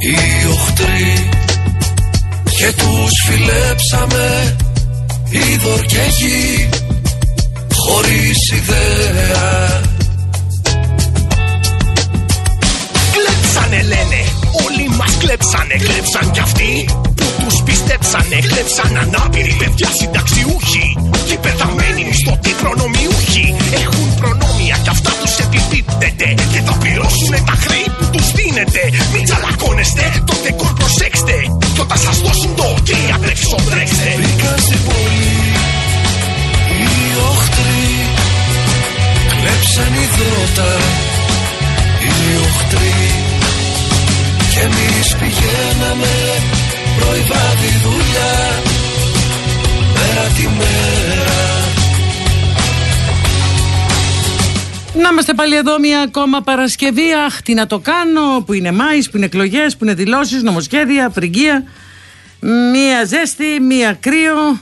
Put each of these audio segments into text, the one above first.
οι οχτροί και τους φιλέψαμε είδωρ και γη χωρίς ιδέα. Κλέψανε λένε, όλοι μας κλέψανε, κλέψαν κι αυτοί που τους πιστέψανε, κλέψαν ανάπηροι παιδιά συνταξιούχοι και πεθαμένοι μισθωτοί προνομιούχοι έχουν προνόμια κι αυτά τους επιπίπτεται και θα πληρώσουνε τα χρή που τους δίνετε. Μην τσαλακώνεστε, το δεκόρ προσέξτε. Κι όταν σας δώσουν το ok απ' τρέξτε Μπήκα στην πόλη οι οχτροί. Κλέψαν υδρότα οι οχτροί. Και εμείς πηγαίναμε πρωί βράδυ δουλειά μέρα τη μέρα Να είμαστε πάλι εδώ μια ακόμα Παρασκευή. Αχ, τι να το κάνω, που είναι Μάης, που είναι εκλογές, που είναι δηλώσεις, νομοσχέδια, φρυγία. Μία ζέστη, μία κρύο.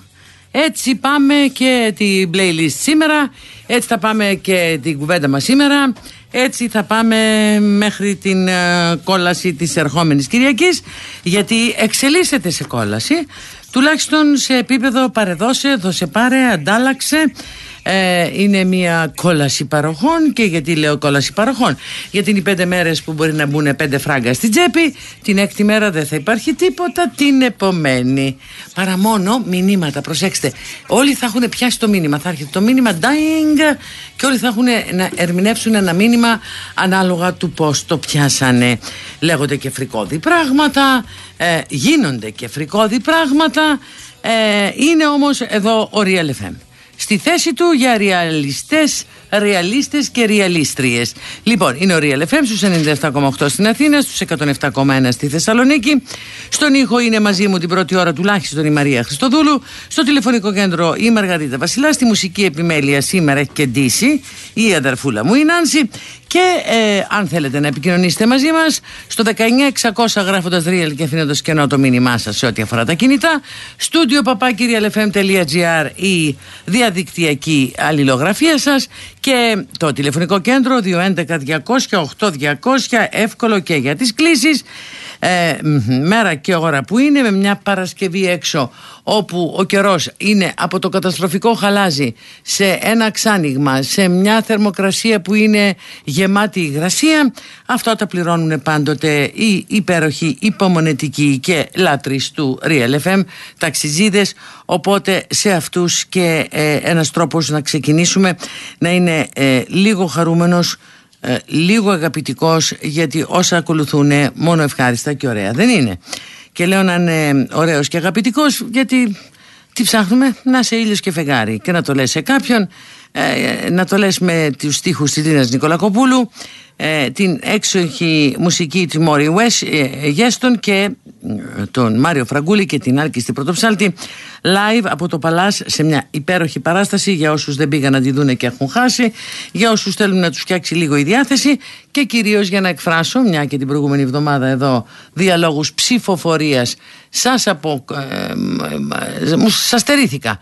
Έτσι πάμε και την playlist σήμερα. Έτσι θα πάμε και την κουβέντα μας σήμερα. Έτσι θα πάμε μέχρι την ε, κόλαση της ερχόμενης Κυριακής γιατί εξελίσσεται σε κόλαση τουλάχιστον σε επίπεδο παρεδώσε, δώσε πάρε, αντάλλαξε ε, είναι μια κόλαση παροχών και γιατί λέω κόλαση παροχών; Γιατί είναι οι πέντε μέρες που μπορεί να μπουν πέντε φράγκα στην τσέπη την έκτη μέρα δεν θα υπάρχει τίποτα την επομένη. Παρά μόνο μηνύματα προσέξτε όλοι θα έχουν πιάσει το μήνυμα. Θα έρχεται το μήνυμα dying και όλοι θα έχουν να ερμηνεύσουν ένα μήνυμα ανάλογα του πως το πιάσανε. Λέγονται και φρικόδη πράγματα ε, γίνονται και φρικόδη πράγματα. Ε, είναι όμως εδώ ο Real FM στη θέση του για ρεαλιστές, ρεαλίστες και ρεαλίστριες. Λοιπόν, είναι ο Real FM στους 97,8 στην Αθήνα, στους 107,1 στη Θεσσαλονίκη. Στον ήχο είναι μαζί μου την πρώτη ώρα τουλάχιστον η Μαρία Χριστοδούλου. Στο τηλεφωνικό κέντρο η Μαργαρίτα Βασιλάς. Στη μουσική επιμέλεια σήμερα έχει και ντύσει η αδερφούλα μου η Νάνση. Και ε, αν θέλετε να επικοινωνήσετε μαζί μας στο 19600 γράφοντας real και αφήνοντας κενό το μήνυμά σας σε ό,τι αφορά τα κινητά στούντιο papakirialfm.gr η διαδικτυακή αλληλογραφία σας και το τηλεφωνικό κέντρο 211 200 8200 εύκολο και για τις κλήσεις ε, μέρα και ώρα που είναι με μια Παρασκευή έξω όπου ο καιρός είναι από το καταστροφικό χαλάζι σε ένα ξάνοιγμα, σε μια θερμοκρασία που είναι γεμάτη υγρασία αυτό τα πληρώνουν πάντοτε οι υπέροχοι υπομονετικοί και λάτρεις του Real FM ταξιζίδες. Οπότε σε αυτούς και ε, ένας τρόπος να ξεκινήσουμε να είναι ε, λίγο χαρούμενος ε, λίγο αγαπητικός γιατί όσα ακολουθούν μόνο ευχάριστα και ωραία. Δεν είναι. Και λέω να είναι ωραίος και αγαπητικός γιατί τι ψάχνουμε; Να είσαι ήλιος και φεγγάρι. Και να το λες σε κάποιον ε, να το λες με τους στίχους της Λίνας Νικολακοπούλου ε, την έξοχη μουσική του Μόρι Γέστον και τον Μάριο Φραγκούλη και την Άλκη στην Πρωτοψάλτη live από το Παλάς σε μια υπέροχη παράσταση για όσους δεν πήγαν να τη δούνε και έχουν χάσει για όσους θέλουν να τους φτιάξει λίγο η διάθεση και κυρίως για να εκφράσω μια και την προηγούμενη εβδομάδα εδώ διαλόγους ψηφοφορίας. Σας, απο, ε, ε, σας στερήθηκα.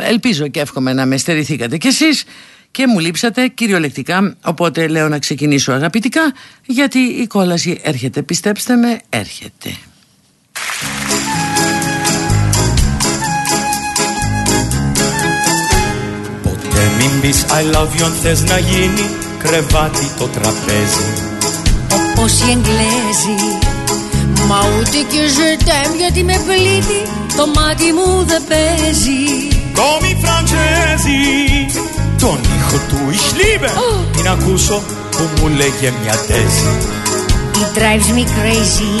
Ελπίζω και εύχομαι να με στερηθήκατε κι εσείς και μου λείψατε κυριολεκτικά οπότε λέω να ξεκινήσω αγαπητικά γιατί η κόλαση έρχεται. Πιστέψτε με έρχεται Ποτέ μην πεις I love you αν θες να γίνει κρεβάτι το τραπέζι. Όπως οι Εγγλέζοι. Μα ούτε και ζετέμ γιατί με πλήττει Το μάτι μου δεν παίζει. Κόμι Φραντζέζι Τον ήχο του ich liebe Oh. Την ακούσω που μου λέγε μια τέζη. It drives me crazy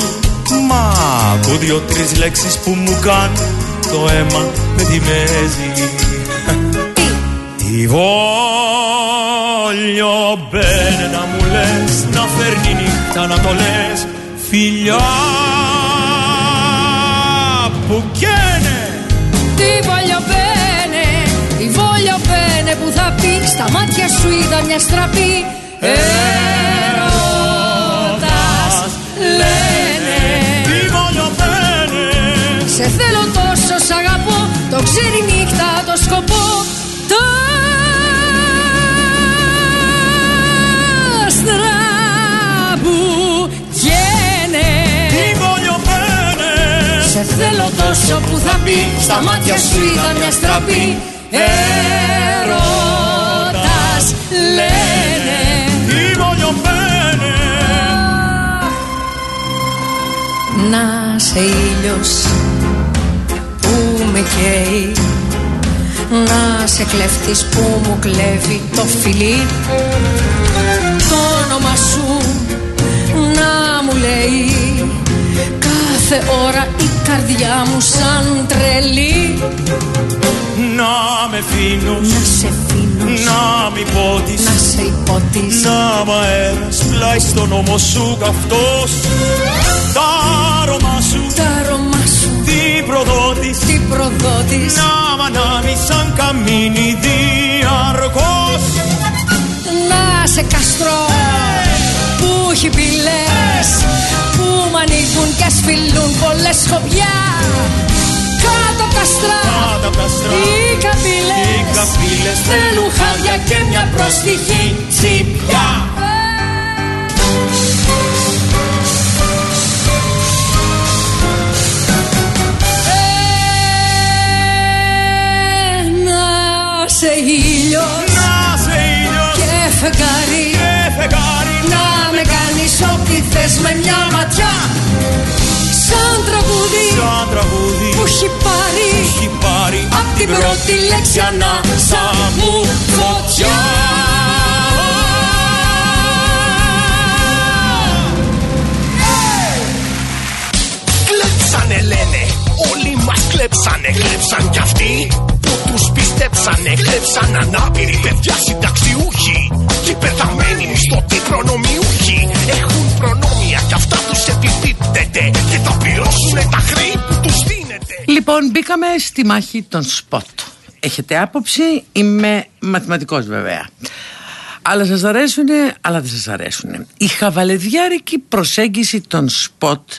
Μα από δύο-τρεις λέξεις που μου κάνουν το αίμα με τη μέζη Τι; Βόλιο μπαίνε να μου λες Να φέρνει νύχτα να το λες. Φιλιά που καίνε. Τι voglio bene, τι voglio bene που θα πει Στα μάτια σου είδα μια στραπή. Έρωτας ήλιος που με καίει. Να σε κλέφτης που μου κλέβει το φιλί. Το όνομα σου να μου λέει. Κάθε ώρα η καρδιά μου σαν τρελή. Να με φύνους Να σε φύνω Να μη πότεις. Να σε υπότις Να μ' αέρας πλάι στον ώμο σου καυτός. Τα άρωμά σου Τα αρώμα σου. Τι προδότης. Τι προδότης. Να μ' ανάβει σαν καμίνι διαρκώς Να σε καστρώ. Που έχει πυλές που μ' ανοίγουν και ασφυλούν πολλές σκοπιά κάτω απ' τα στρά. Κάτω απ' τα στρά. οι καμπύλες Οι καμπύλες θέλουν χάδια και μια προστιχή τσιπιά σε ήλιος Να σε ήλιος και φεγγάρι. Και φεγγάρι. Να με κάνεις ό,τι θες με μια ματιά. Σαν τραγούδι Σαν τραγούδι που έχει πάρει έχει πάρει Απ' την πρώτη λέξη ανάσα μου. φωτιά. Κλέψανε λένε, όλοι μας κλέψανε Κλέψαν κι αυτοί. που τους πιστέψανε Κλέψαν ανάπηροι παιδιά συνταξιούχοι Και πεθαμένοι μισθωτοί προνομιούχοι Έχουν προνόμια κι αυτά τους επιπίπτεται Και θα πληρώσουνε τα χρέη που τους δίνεται Λοιπόν, μπήκαμε στη μάχη των σποτ. Έχετε άποψη, είμαι μαθηματικός βέβαια. Αλλά σας αρέσουν, αλλά δεν σας αρέσουν. Η χαβαλεδιάρικη προσέγγιση των σποτ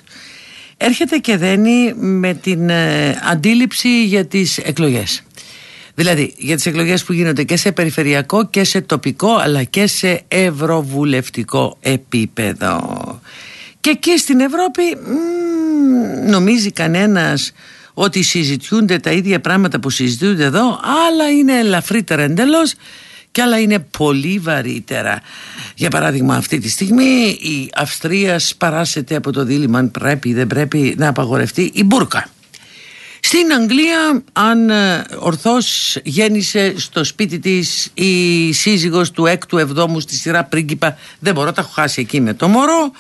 έρχεται και δένει με την ε, αντίληψη για τις εκλογές. Δηλαδή για τις εκλογές που γίνονται και σε περιφερειακό και σε τοπικό αλλά και σε ευρωβουλευτικό επίπεδο. Και εκεί στην Ευρώπη μ, νομίζει κανένας ότι συζητιούνται τα ίδια πράγματα που συζητούνται εδώ άλλα είναι ελαφρύτερα εντελώς και άλλα είναι πολύ βαρύτερα. Για παράδειγμα αυτή τη στιγμή η Αυστρία σπαράσεται από το δίλημα αν πρέπει ή δεν πρέπει να απαγορευτεί η μπουρκα. Στην Αγγλία αν ε, ορθώς γέννησε στο σπίτι της η σύζυγος του έκτου εβδόμου στη σειρά πρίγκιπα δεν μπορώ τα έχω χάσει εκεί με το μωρό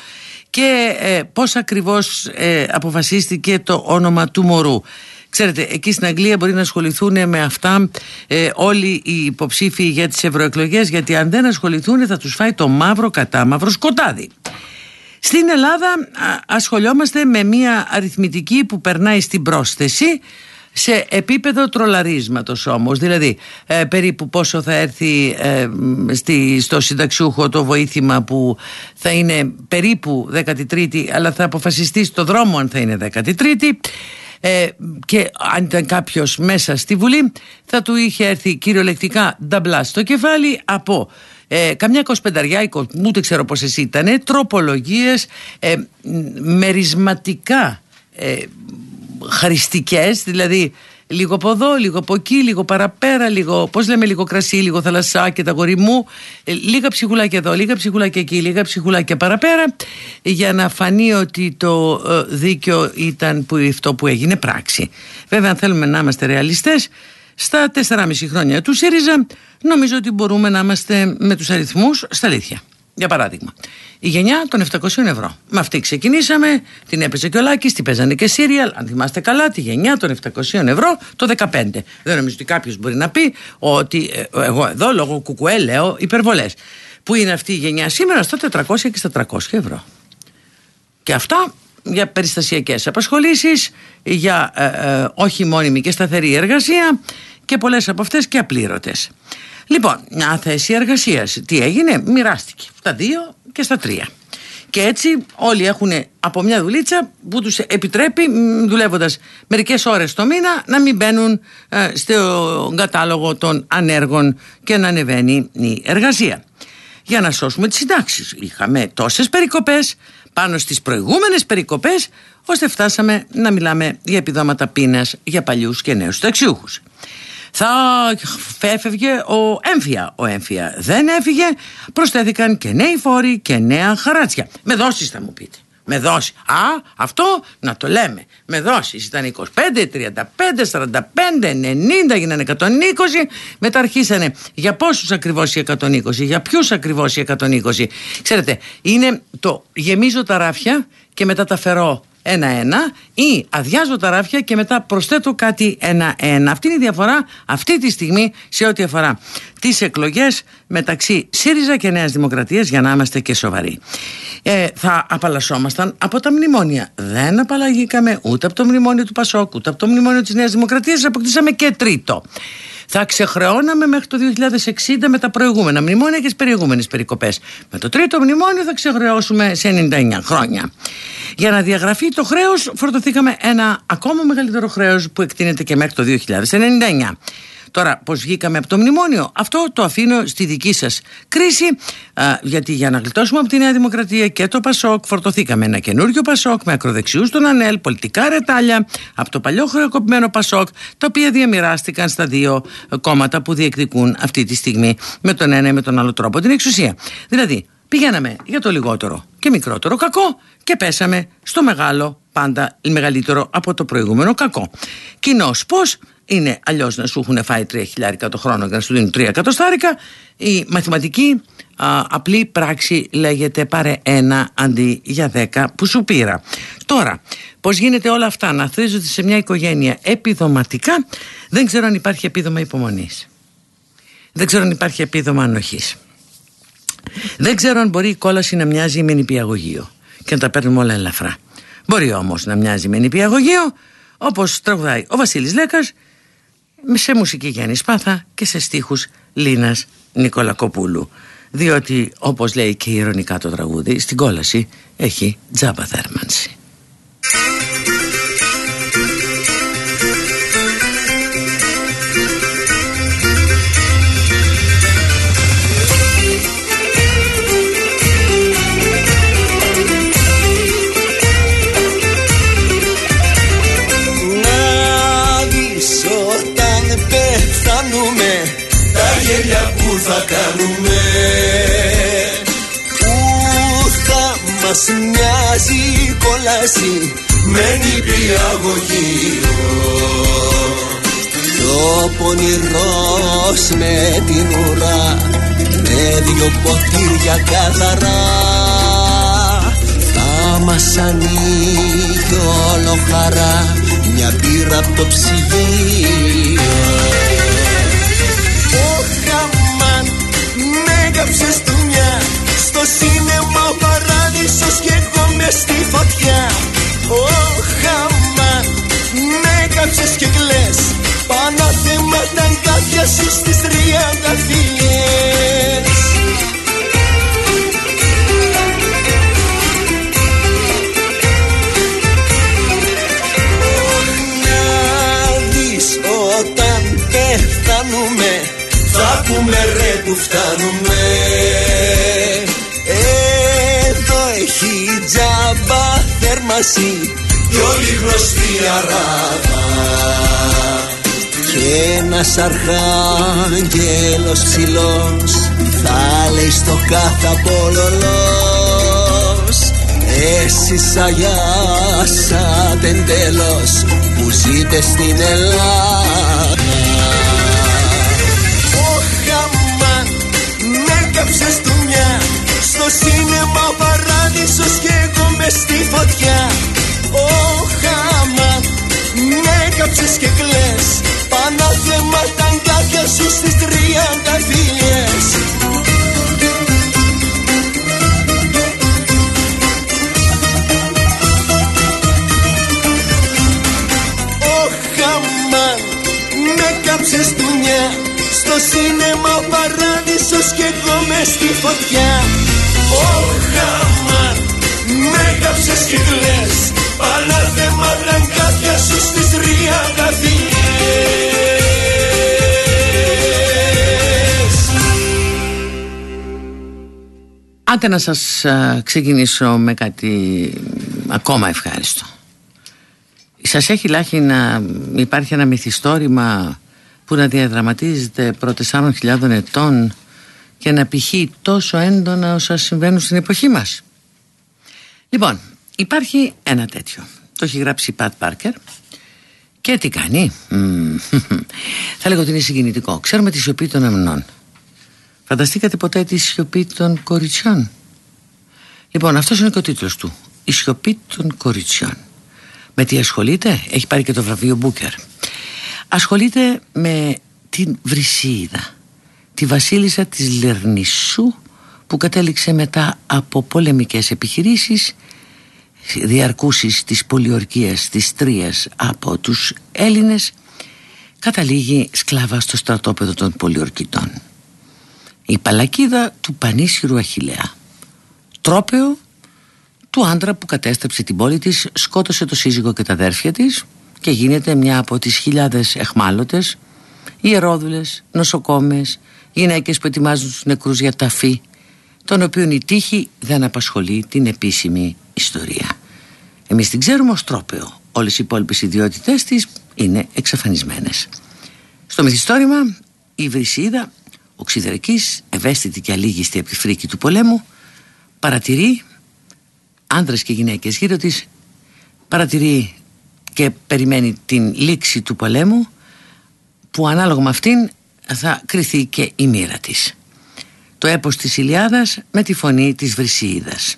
και ε, πώς ακριβώς ε, αποφασίστηκε το όνομα του μωρού. Ξέρετε, εκεί στην Αγγλία μπορεί να ασχοληθούν με αυτά ε, όλοι οι υποψήφοι για τις ευρωεκλογές, γιατί αν δεν ασχοληθούν θα τους φάει το μαύρο κατά μαύρο σκοτάδι. Στην Ελλάδα α, ασχολιόμαστε με μια αριθμητική που περνάει στην πρόσθεση σε επίπεδο τρολαρίσματος όμως. Δηλαδή ε, περίπου πόσο θα έρθει ε, στη, στο συνταξιούχο το βοήθημα που θα είναι περίπου 13η αλλά θα αποφασιστεί στο δρόμο αν θα είναι 13η ε, και αν ήταν κάποιος μέσα στη Βουλή θα του είχε έρθει κυριολεκτικά νταμπλά στο κεφάλι από ε, καμιά κοσπενταριά, ούτε ξέρω πόσες ήταν, τροπολογίες ε, μερισματικά ε, χαριστικές, δηλαδή λίγο από εδώ, λίγο από εκεί, λίγο παραπέρα, λίγο, πώς λέμε, λίγο κρασί, λίγο θαλασσά και τα γορί μου, ε, λίγα ψυχουλάκια εδώ, λίγα ψυχουλάκια εκεί, λίγα ψυχουλάκια παραπέρα, για να φανεί ότι το ε, δίκαιο ήταν που, αυτό που έγινε πράξη. Βέβαια, αν θέλουμε να είμαστε ρεαλιστές, στα 4,5 χρόνια του ΣΥΡΙΖΑ νομίζω ότι μπορούμε να είμαστε με τους αριθμούς στα αλήθεια. Για παράδειγμα, η γενιά των 700 ευρώ. Με αυτή ξεκινήσαμε, την έπαιζε και ο Λάκης, την παίζανε και Σύριαλ. Αν θυμάστε καλά, τη γενιά των 700 ευρώ το 15. Δεν νομίζω ότι κάποιος μπορεί να πει ότι ε, εγώ εδώ λόγω κουκουέ λέω υπερβολές. Που είναι αυτή η γενιά σήμερα; Στα 400 και στα 300 ευρώ. Και αυτά για περιστασιακές απασχολήσεις, για ε, ε, όχι μόνιμη και σταθερή εργασία και πολλές από αυτές και απλήρωτες. Λοιπόν, μια θέση εργασίας, τι έγινε, μοιράστηκε στα δύο και στα τρία. Και έτσι όλοι έχουν από μια δουλίτσα που τους επιτρέπει δουλεύοντας μερικές ώρες το μήνα να μην μπαίνουν ε, στο κατάλογο των ανέργων και να ανεβαίνει η εργασία. Για να σώσουμε τις συντάξεις. Είχαμε τόσες περικοπές πάνω στις προηγούμενες περικοπές ώστε φτάσαμε να μιλάμε για επιδόματα πείνας για παλιούς και νέους ταξιούχους θα έφευγε ο έμφυα. Ο έμφυα δεν έφυγε, προσθέθηκαν και νέοι φόροι και νέα χαράτσια. Με δόσεις θα μου πείτε. Με δόση. Α, αυτό να το λέμε. Με δόσει. Ήταν 25, 35, 45, 90, γίνανε 120. Μετά αρχίσανε για πόσους ακριβώς οι 120, για ποιους ακριβώς οι 120. Ξέρετε, είναι το γεμίζω τα ράφια και μετά τα φερώ ένα-ένα ή αδειάζω τα ράφια και μετά προσθέτω κάτι ένα-ένα. Αυτή είναι η διαφορά αυτή τη στιγμή σε ό,τι αφορά τις εκλογές μεταξύ ΣΥΡΙΖΑ και Νέας Δημοκρατίας για να είμαστε και σοβαροί. Ε, θα απαλλασσόμασταν από τα μνημόνια. Δεν απαλλαγήκαμε ούτε από το μνημόνιο του Πασόκ, ούτε από το μνημόνιο της Νέας Δημοκρατίας, αποκτήσαμε και τρίτο θα ξεχρεώναμε μέχρι το 2060 με τα προηγούμενα μνημόνια και τις περιηγούμενες περικοπές. Με το τρίτο μνημόνιο θα ξεχρεώσουμε σε 99 χρόνια. Για να διαγραφεί το χρέος, φορτωθήκαμε ένα ακόμα μεγαλύτερο χρέος που εκτείνεται και μέχρι το 2099. Τώρα, πώς βγήκαμε από το μνημόνιο, αυτό το αφήνω στη δική σας κρίση, γιατί για να γλιτώσουμε από τη Νέα Δημοκρατία και το Πασόκ, φορτωθήκαμε ένα καινούριο Πασόκ με ακροδεξιούς των ΑΝΕΛ, πολιτικά ρετάλια από το παλιό χρεοκοπημένο Πασόκ, τα οποία διαμοιράστηκαν στα δύο κόμματα που διεκδικούν αυτή τη στιγμή με τον ένα ή με τον άλλο τρόπο την εξουσία. Δηλαδή, πηγαίναμε για το λιγότερο και μικρότερο κακό και πέσαμε στο μεγάλο πάντα μεγαλύτερο από το προηγούμενο κακό. Κοινώς πώς είναι αλλιώς να σου έχουν φάει 3 χιλιάρικα το χρόνο και να σου δίνουν 3 εκατοστάρικα. Η μαθηματική απλή πράξη λέγεται πάρε ένα αντί για 10 που σου πήρα. Τώρα, πώς γίνεται όλα αυτά; Να θρίζονται σε μια οικογένεια επιδοματικά, δεν ξέρω αν υπάρχει επίδομα υπομονής. Δεν ξέρω αν υπάρχει επίδομα ανοχής. Δεν ξέρω αν μπορεί η κόλαση να μοιάζει με νηπιαγωγείο και να τα παίρνουμε όλα ελαφρά. Μπορεί όμως να μοιάζει με νηπιαγωγείο, όπως τραγουδάει ο Βασίλης Λέκας σε μουσική Γιάννη Σπάθα και σε στίχους Λίνας Νικολακοπούλου. Διότι όπως λέει και ηρωνικά το τραγούδι στην κόλαση έχει τζάμπα θέρμανση κόλαση με νηπιαγωγείο Το πονηρός με την ουρά με δυο ποτήρια καθαρά. Θα μας ανοίγει όλο χαρά μια πύρα από το ψυγείο. Έκαψες μια Στο σίνεμα ο παράδεισος και εγώ μες στη φωτιά. Ο χαμάν με έκαψες και κλαις. Πάνω θέματα εγκάθια σου στις τριάντα φιλιές όταν πεθάνουμε θα πούμε ρε που φτάνουμε. Εδώ έχει τζάμπα θέρμαση Κι όλη γνωστή αράδα. Και ένας αρχάγγελος ψηλός Θα λέει στο κάθε απολολός Εσείς αγιάσατε τέλος που ζείτε στην Ελλάδα έκαψες του μια Στο σίνεμα Ίσως και εγώ με στη φωτιά Ο χάμα ναι, Με κάψες και κλε. Πανάθεμα τα αγκάθια σου στις τριάντα φίλε. Ναι, κάψες δουλειά Στο σινέμα ο παράδεισος και εγώ μες στη φωτιά Ο oh, χαμάν κάψες και κλαις Πανάθεμα κάποια σους στις Άντε να σας ξεκινήσω με κάτι ακόμα ευχάριστο. Σας έχει λάχει να υπάρχει ένα μυθιστόρημα που να διαδραματίζεται πρώτες 4.000 ετών και να πηχεί τόσο έντονα όσα συμβαίνουν στην εποχή μας; Λοιπόν, υπάρχει ένα τέτοιο. Το έχει γράψει η Πατ Πάρκερ και τι κάνει; Θα λέγω ότι είναι συγκινητικό. Ξέρουμε τη σιωπή των αμνών. Φανταστήκατε ποτέ τη σιωπή των κοριτσιών; Λοιπόν, αυτός είναι και ο τίτλος του. Η σιωπή των κοριτσιών. Με τι ασχολείται, έχει πάρει και το βραβείο Μπούκερ. Ασχολείται με την Βρυσίδα, τη βασίλισσα της Λερνισσού που κατέληξε μετά από πολεμικές επιχειρήσεις διαρκούσεις της πολιορκίας της Τρίας από τους Έλληνες καταλήγει σκλάβα στο στρατόπεδο των πολιορκητών. Η παλακίδα του πανίσχυρου Αχιλέα τρόπεο του άντρα που κατέστρεψε την πόλη της σκότωσε το σύζυγο και τα αδέρφια της και γίνεται μια από τις χιλιάδες εχμάλωτες ιερόδουλες, νοσοκόμες γυναίκες που ετοιμάζουν τους νεκρούς για ταφή των οποίων η τύχη δεν απασχολεί την επίσημη ιστορία. Εμείς την ξέρουμε ως τρόπεο. Όλες οι υπόλοιπες ιδιότητές της είναι εξαφανισμένες. Στο μυθιστόρημα η Βρυσίδα, οξυδερκής, ευαίσθητη και αλήγιστη από τη φρίκη του πολέμου, παρατηρεί άντρες και γυναίκες γύρω της, παρατηρεί και περιμένει την λήξη του πολέμου που ανάλογα με αυτήν θα κριθεί και η μοίρα της. Το έπος της Ηλιάδας με τη φωνή της Βρυσίδας.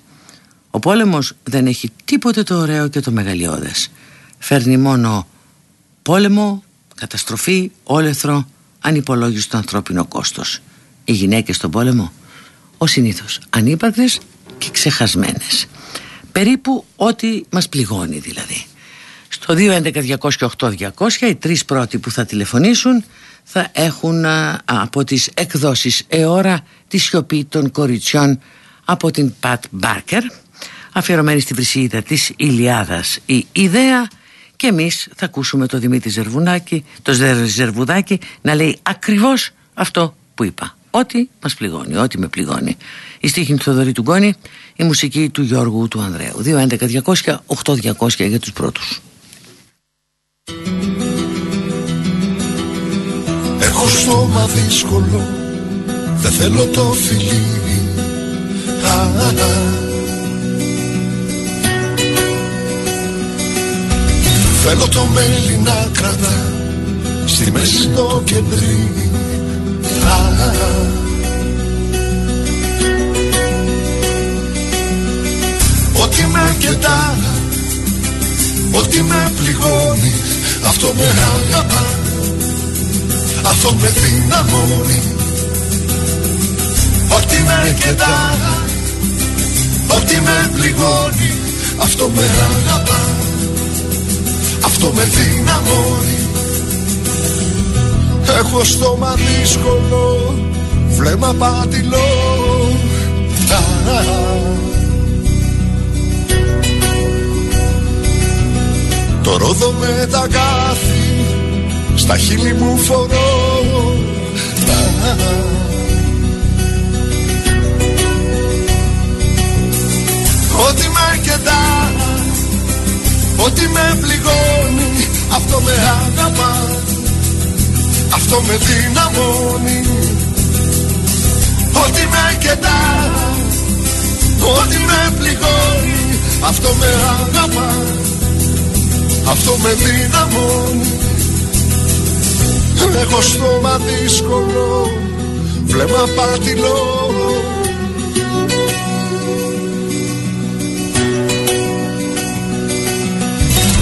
Ο πόλεμος δεν έχει τίποτε το ωραίο και το μεγαλειώδες. Φέρνει μόνο πόλεμο, καταστροφή, όλεθρο, ανυπολόγιστο ανθρώπινο κόστος. Οι γυναίκες στον πόλεμο, ο συνήθως ανύπαρκτες και ξεχασμένες. Περίπου ό,τι μας πληγώνει δηλαδή. Στο 211-208-200 οι τρεις πρώτοι που θα τηλεφωνήσουν θα έχουν από τις εκδόσεις ΕΟΡΑ τη σιωπή των κοριτσιών από την Πατ Μπάρκερ αφιερωμένη στη βρυσίδα της Ηλιάδας η ιδέα και εμείς θα ακούσουμε το Δημήτρη Ζερβουνάκη, το Ζερβουδάκη να λέει ακριβώς αυτό που είπα. Ό,τι μας πληγώνει, ό,τι με πληγώνει. Η στίχη του Θοδωρή του Γκόνη, η μουσική του Γιώργου του Ανδρέου. 211-200-8200 για τους πρώτους. Έχω στόμα δύσκολο, δεν θέλω το φιλί. Θέλω το μέλι να κρατά στη μέση το κεντρί. Ό,τι με κεντά, ό,τι με πληγώνει Αυτό με αγαπά, αυτό με δυναμώνει Ό,τι με κεντά, ό,τι με πληγώνει Αυτό με αγαπά. Αυτό με δυναμώνει. Έχω στόμα δύσκολο Βλέμμα πατηλό Το ρόδο με τα κάθη Στα χείλη μου φορώ. Ό,τι με κεντά Ό,τι με πληγώνει αυτό με αγαπά. Αυτό με δυναμώνει. Ό,τι με κεντά Ό,τι με πληγώνει αυτό με αγαπά. Αυτό με δυναμώνει Έχω στόμα δύσκολο Βλέμμα πατηλό.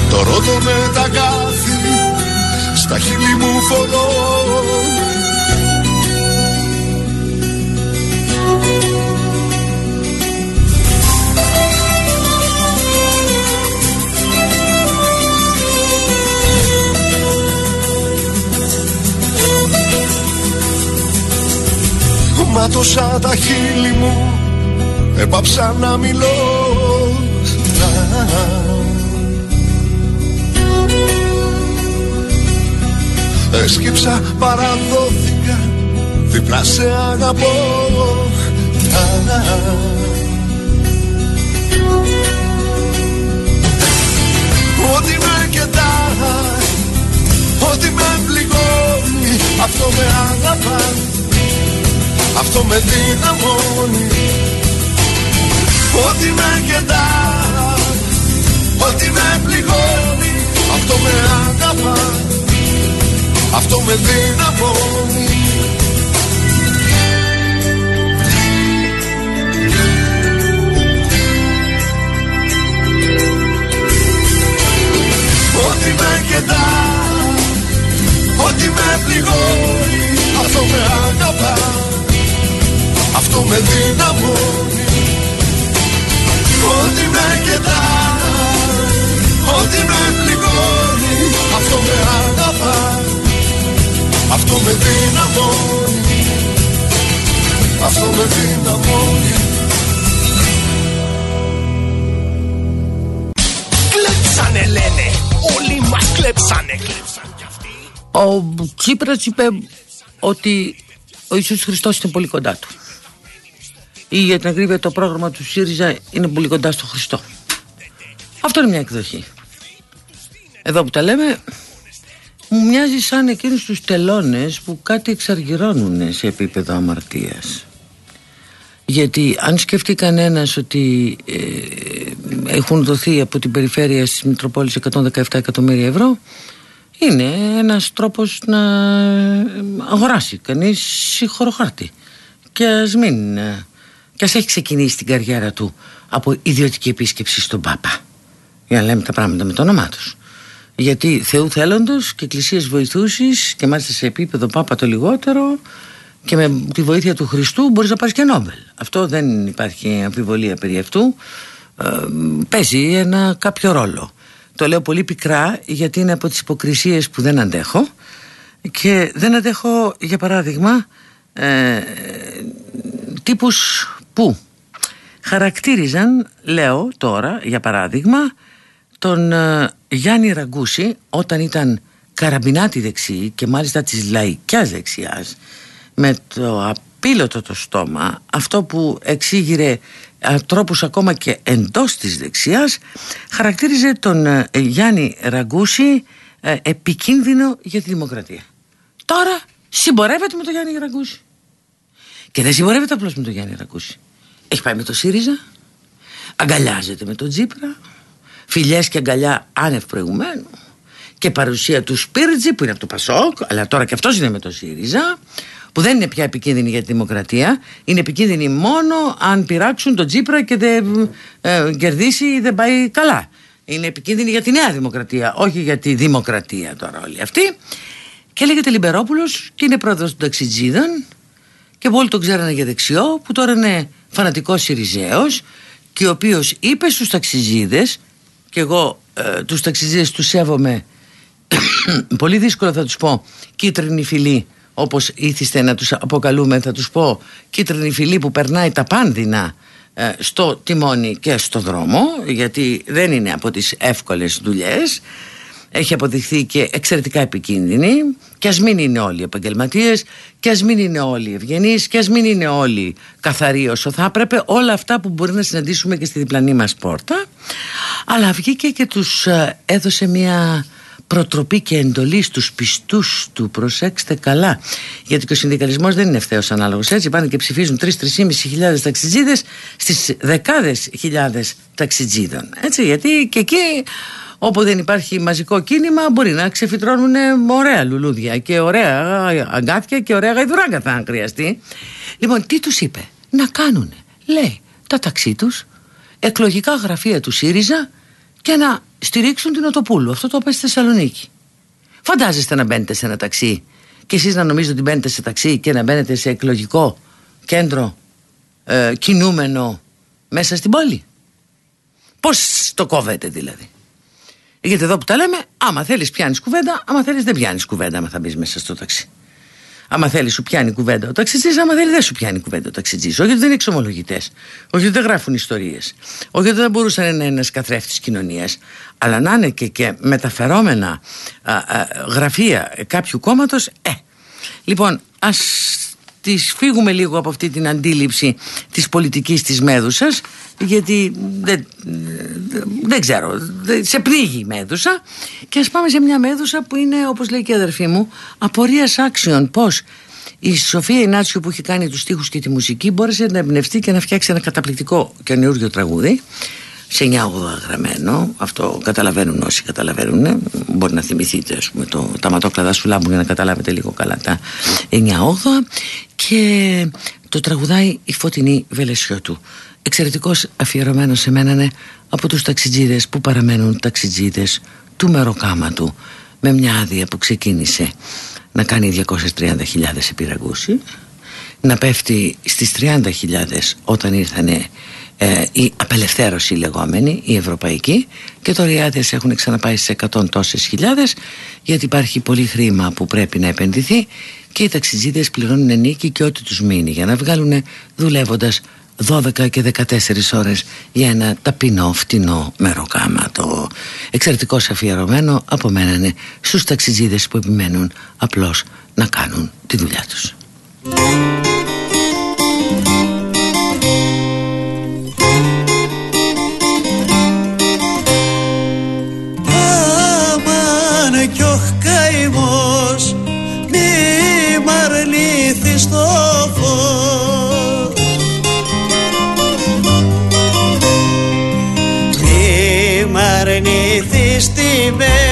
Το ρόδο με τα κάθη στα χείλη μου φορώ Φόρτωσα τα χείλη μου Έπαψα να μιλώ. Έσκυψα παραδόθηκα Δίπλα σε αγαπώ. Ό,τι με κεντάει Ό,τι με πληγώνει Αυτό με αγαπάει αυτό με δυναμώνει Ό,τι με κεντά Ό,τι με πληγώνει Αυτό με αγαπά. Αυτό με δυναμώνει Ό,τι με κεντά Ό,τι με πληγώνει Αυτό με αγαπά αυτό με δυναμώνει. Ό,τι με κεντάει Ό,τι με πληγώνει. Αυτό με αγαπά Αυτό με δυναμώνει. Αυτό με δυναμώνει. Κλέψανε λένε. Όλοι μας κλέψανε. Κλέψαν κι αυτοί Ο Τσίπρας είπε ότι ο Ιησούς Χριστός είναι πολύ κοντά του ή για την ακρίβεια το πρόγραμμα του ΣΥΡΙΖΑ είναι πολύ κοντά στο Χριστό. Αυτό είναι μια εκδοχή. Εδώ που τα λέμε, μου μοιάζει σαν εκείνους τους τελώνες που κάτι εξαργυρώνουν σε επίπεδο αμαρτίας. Γιατί αν σκεφτεί κανένας ότι ε, έχουν δοθεί από την περιφέρεια της Μητροπόλης 117 εκατομμύρια ευρώ, είναι ένας τρόπος να αγοράσει κανείς συγχωροχάρτη. Και ας μην ε, και ας έχει ξεκινήσει την καριέρα του από ιδιωτική επίσκεψη στον Πάπα. Για να λέμε τα πράγματα με το όνομά τους. Γιατί Θεού θέλοντος και εκκλησίες βοηθούσεις και μάλιστα σε επίπεδο Πάπα το λιγότερο και με τη βοήθεια του Χριστού μπορείς να πάρεις και Νόμπελ. Αυτό δεν υπάρχει αμφιβολία περί αυτού. Ε, παίζει ένα κάποιο ρόλο. Το λέω πολύ πικρά γιατί είναι από τις υποκρισίες που δεν αντέχω και δεν αντέχω για παράδειγμα ε, τύπους που χαρακτήριζαν, λέω τώρα για παράδειγμα, τον ε, Γιάννη Ραγκούση όταν ήταν καραμπινάτη δεξί και μάλιστα της λαϊκιάς δεξιάς με το απίλωτο το στόμα αυτό που εξήγηρε τρόπους ακόμα και εντός της δεξιάς χαρακτήριζε τον ε, Γιάννη Ραγκούση ε, επικίνδυνο για τη δημοκρατία. Τώρα συμπορεύεται με τον Γιάννη Ραγκούση. Και δεν συμπορεύεται απλώς με τον Γιάννη Ρακούση. Έχει πάει με το ΣΥΡΙΖΑ, αγκαλιάζεται με τον Τζίπρα, φιλιές και αγκαλιά άνευ προηγουμένου και παρουσία του Σπίρτζη που είναι από το Πασόκ, αλλά τώρα και αυτός είναι με το ΣΥΡΙΖΑ, που δεν είναι πια επικίνδυνη για τη δημοκρατία. Είναι επικίνδυνη μόνο αν πειράξουν τον Τζίπρα και δεν ε, κερδίσει ή δεν πάει καλά. Είναι επικίνδυνη για τη νέα δημοκρατία, όχι για τη δημοκρατία τώρα όλοι αυτοί. Και λέγεται Λιμπερόπουλος και είναι πρόεδρος των ταξιτζίδων και όλοι τον ξέρανε για δεξιό που τώρα είναι φανατικός Σιριζέος και ο οποίος είπε στους ταξιζίδες και εγώ ε, τους ταξιζίδες τους σέβομαι πολύ δύσκολο θα τους πω κίτρινη φυλή όπως ήθιστε να τους αποκαλούμε θα τους πω κίτρινη φυλή που περνάει τα πάνδυνα ε, στο τιμόνι και στο δρόμο γιατί δεν είναι από τις εύκολες δουλειές έχει αποδειχθεί και εξαιρετικά επικίνδυνη. Και ας μην είναι όλοι επαγγελματίες και ας μην είναι όλοι ευγενείς και ας μην είναι όλοι καθαροί όσο θα έπρεπε. Όλα αυτά που μπορεί να συναντήσουμε και στη διπλανή μας πόρτα. Αλλά βγήκε και τους ε, έδωσε μια προτροπή και εντολή στους πιστούς του προσέξτε καλά. Γιατί και ο συνδικαλισμός δεν είναι ευθέως ανάλογος έτσι. Πάνε και ψηφίζουν 3-3,5 χιλιάδες ταξιτζίδες στις δεκάδες χιλιάδες ταξιτζίδων έτσι. Γιατί και εκεί όπου δεν υπάρχει μαζικό κίνημα μπορεί να ξεφυτρώνουν ωραία λουλούδια και ωραία αγκάθια και ωραία γαϊδουράγκαθα αν χρειαστεί. Λοιπόν, τι τους είπε, να κάνουν, λέει, τα ταξί τους, εκλογικά γραφεία του ΣΥΡΙΖΑ και να στηρίξουν την Οτοπούλου. Αυτό το είπε στη Θεσσαλονίκη. Φαντάζεστε να μπαίνετε σε ένα ταξί και εσείς να νομίζετε ότι μπαίνετε σε ταξί και να μπαίνετε σε εκλογικό κέντρο ε, κινούμενο μέσα στην πόλη; Πώς το κόβετε δηλαδή; Γιατί εδώ που τα λέμε, άμα θέλεις πιάνεις κουβέντα, άμα θέλεις δεν πιάνεις κουβέντα, άμα θα μπεις μέσα στο ταξί. Άμα θέλεις, σου πιάνει κουβέντα ο ταξιτζής, άμα θέλεις, δεν σου πιάνει κουβέντα ο ταξιτζής. Όχι ότι δεν είναι εξομολογητές, όχι ότι δεν γράφουν ιστορίες, όχι ότι δεν μπορούσαν να είναι ένας καθρέφτης κοινωνίας, αλλά να είναι και, και μεταφερόμενα α, α, γραφεία κάποιου κόμματος, ε. Λοιπόν, ας τις φύγουμε λίγο από αυτή την αντίληψη της πολιτικής της Μέδουσας γιατί δεν, δεν ξέρω σε πνίγει η Μέδουσα και ας πάμε σε μια Μέδουσα που είναι όπως λέει και η αδερφή μου απορίας άξιων πως η Σοφία Ινάτσιο που έχει κάνει τους στίχους και τη μουσική μπόρεσε να εμπνευστεί και να φτιάξει ένα καταπληκτικό καινούργιο τραγούδι σε 9 γραμμένο. Αυτό καταλαβαίνουν όσοι καταλαβαίνουν. Μπορεί να θυμηθείτε, ας πούμε, το ταματόκλαδα σου λάμπουν για να καταλάβετε λίγο καλά τα 9 και το τραγουδάει η φωτεινή του Εξαιρετικός αφιερωμένος σε μένα είναι από τους ταξιτζίδες που παραμένουν ταξιτζίδες του μεροκάματου. Με μια άδεια που ξεκίνησε να κάνει 230.000 επιραγούσει να πέφτει στις 30.000 όταν ήρθανε ε, η απελευθέρωση λεγόμενη, η ευρωπαϊκή και τώρα οι άδειες έχουν ξαναπάει σε 100 τόσες χιλιάδες γιατί υπάρχει πολύ χρήμα που πρέπει να επενδυθεί και οι ταξιτζίδες πληρώνουν νίκη και ό,τι τους μείνει για να βγάλουν δουλεύοντας 12 και 14 ώρες για ένα ταπεινό φτηνό μεροκάματο. Εξαιρετικός αφιερωμένο από μένα είναι στους ταξιτζίδες που επιμένουν απλώς να κάνουν τη δουλειά τους baby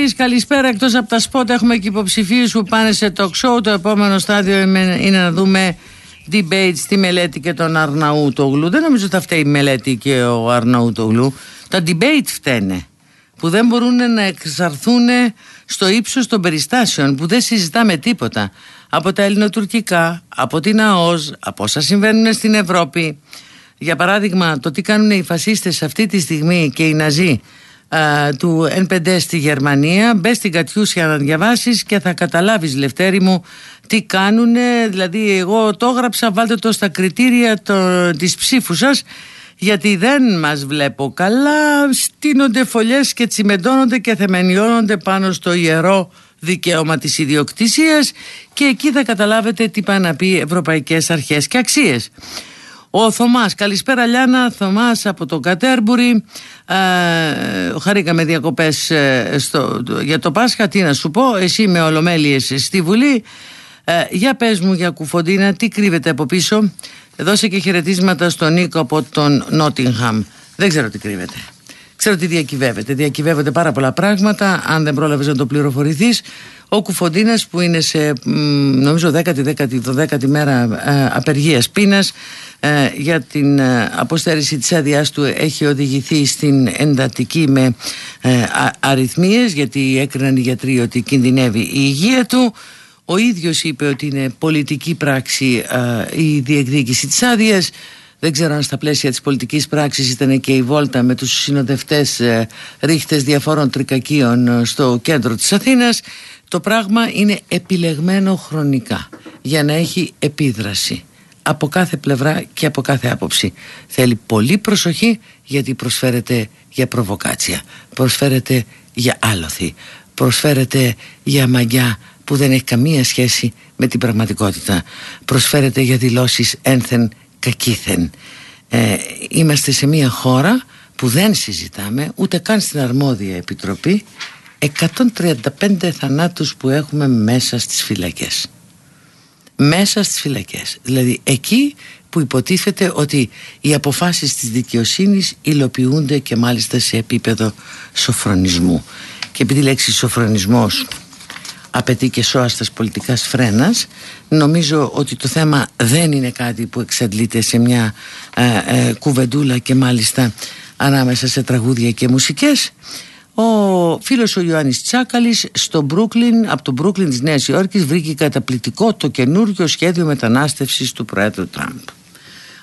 Λευτέρης, καλησπέρα. Εκτός από τα σπότ, έχουμε και υποψηφίους που πάνε σε talk show. Το επόμενο στάδιο είναι να δούμε debate στη μελέτη και τον Αρναούτογλου. Δεν νομίζω ότι θα φταίει η μελέτη και ο Αρναούτογλου. Τα debate φταίνε που δεν μπορούν να εξαρθούν στο ύψος των περιστάσεων που δεν συζητάμε τίποτα από τα ελληνοτουρκικά, από την ΑΟΣ, από όσα συμβαίνουν στην Ευρώπη. Για παράδειγμα, το τι κάνουν οι φασίστες αυτή τη στιγμή και οι Ναζί του N5 στη Γερμανία. Μπες στην Κατιούσια να διαβάσεις και θα καταλάβεις Λευτέρη μου τι κάνουν. Δηλαδή εγώ το έγραψα, βάλτε το στα κριτήρια το, της ψήφου σας γιατί δεν μας βλέπω καλά, στείνονται φωλιές και τσιμεντώνονται και θεμενιώνονται πάνω στο ιερό δικαίωμα της ιδιοκτησίας και εκεί θα καταλάβετε τι πάνε να πει ευρωπαϊκές αρχές και αξίες. Ο Θωμάς, καλησπέρα Λιάνα, Θωμάς από το Κατέρμπουρι. Ε, Χαρήκαμε διακοπές ε, στο, για το Πάσχα, τι να σου πω, εσύ με ολομέλειες στη Βουλή. Ε, Για πες μου για Κουφοντίνα, τι κρύβεται από πίσω. Δώσε και χαιρετίσματα στον Νίκο από τον Νότιγχαμ. Δεν ξέρω τι κρύβεται. Ξέρω ότι διακυβεύεται. Διακυβεύονται πάρα πολλά πράγματα. Αν δεν πρόλαβες να το πληροφορηθείς, ο Κουφοντίνας που είναι σε νομίζω 10η-12η μέρα ε, απεργίας πείνας ε, για την ε, αποστέρηση της άδειάς του έχει οδηγηθεί στην εντατική με ε, αριθμίες γιατί έκριναν οι γιατροί ότι κινδυνεύει η υγεία του ο ίδιος είπε ότι είναι πολιτική πράξη η διεκδίκηση της άδειας. Δεν ξέρω αν στα πλαίσια της πολιτικής πράξης ήταν και η βόλτα με τους συνοδευτές ε, ρίχτες διαφόρων τρικακίων ε, στο κέντρο της Αθήνας. Το πράγμα είναι επιλεγμένο χρονικά για να έχει επίδραση από κάθε πλευρά και από κάθε άποψη. Θέλει πολύ προσοχή γιατί προσφέρεται για προβοκάτσια, προσφέρεται για άλοθη, προσφέρεται για μαγιά που δεν έχει καμία σχέση με την πραγματικότητα, προσφέρεται για δηλώσεις ένθεν κακήθεν. Ε, είμαστε σε μια χώρα που δεν συζητάμε ούτε καν στην αρμόδια επιτροπή 135 θανάτους που έχουμε μέσα στις φυλακές μέσα στις φυλακές. Δηλαδή εκεί που υποτίθεται ότι οι αποφάσεις της δικαιοσύνης υλοποιούνται και μάλιστα σε επίπεδο σοφρονισμού. Και επειδή η λέξη σοφρονισμός απαιτεί και σώαστας πολιτικάς φρένας νομίζω ότι το θέμα δεν είναι κάτι που εξαντλείται σε μια ε, ε, κουβεντούλα και μάλιστα ανάμεσα σε τραγούδια και μουσικές ο φίλος ο Ιωάννης Τσάκαλης στο Μπρούκλιν, από το Μπρούκλιν της Νέας Υόρκης βρήκε καταπληκτικό το καινούργιο σχέδιο μετανάστευσης του Προέδρου Τραμπ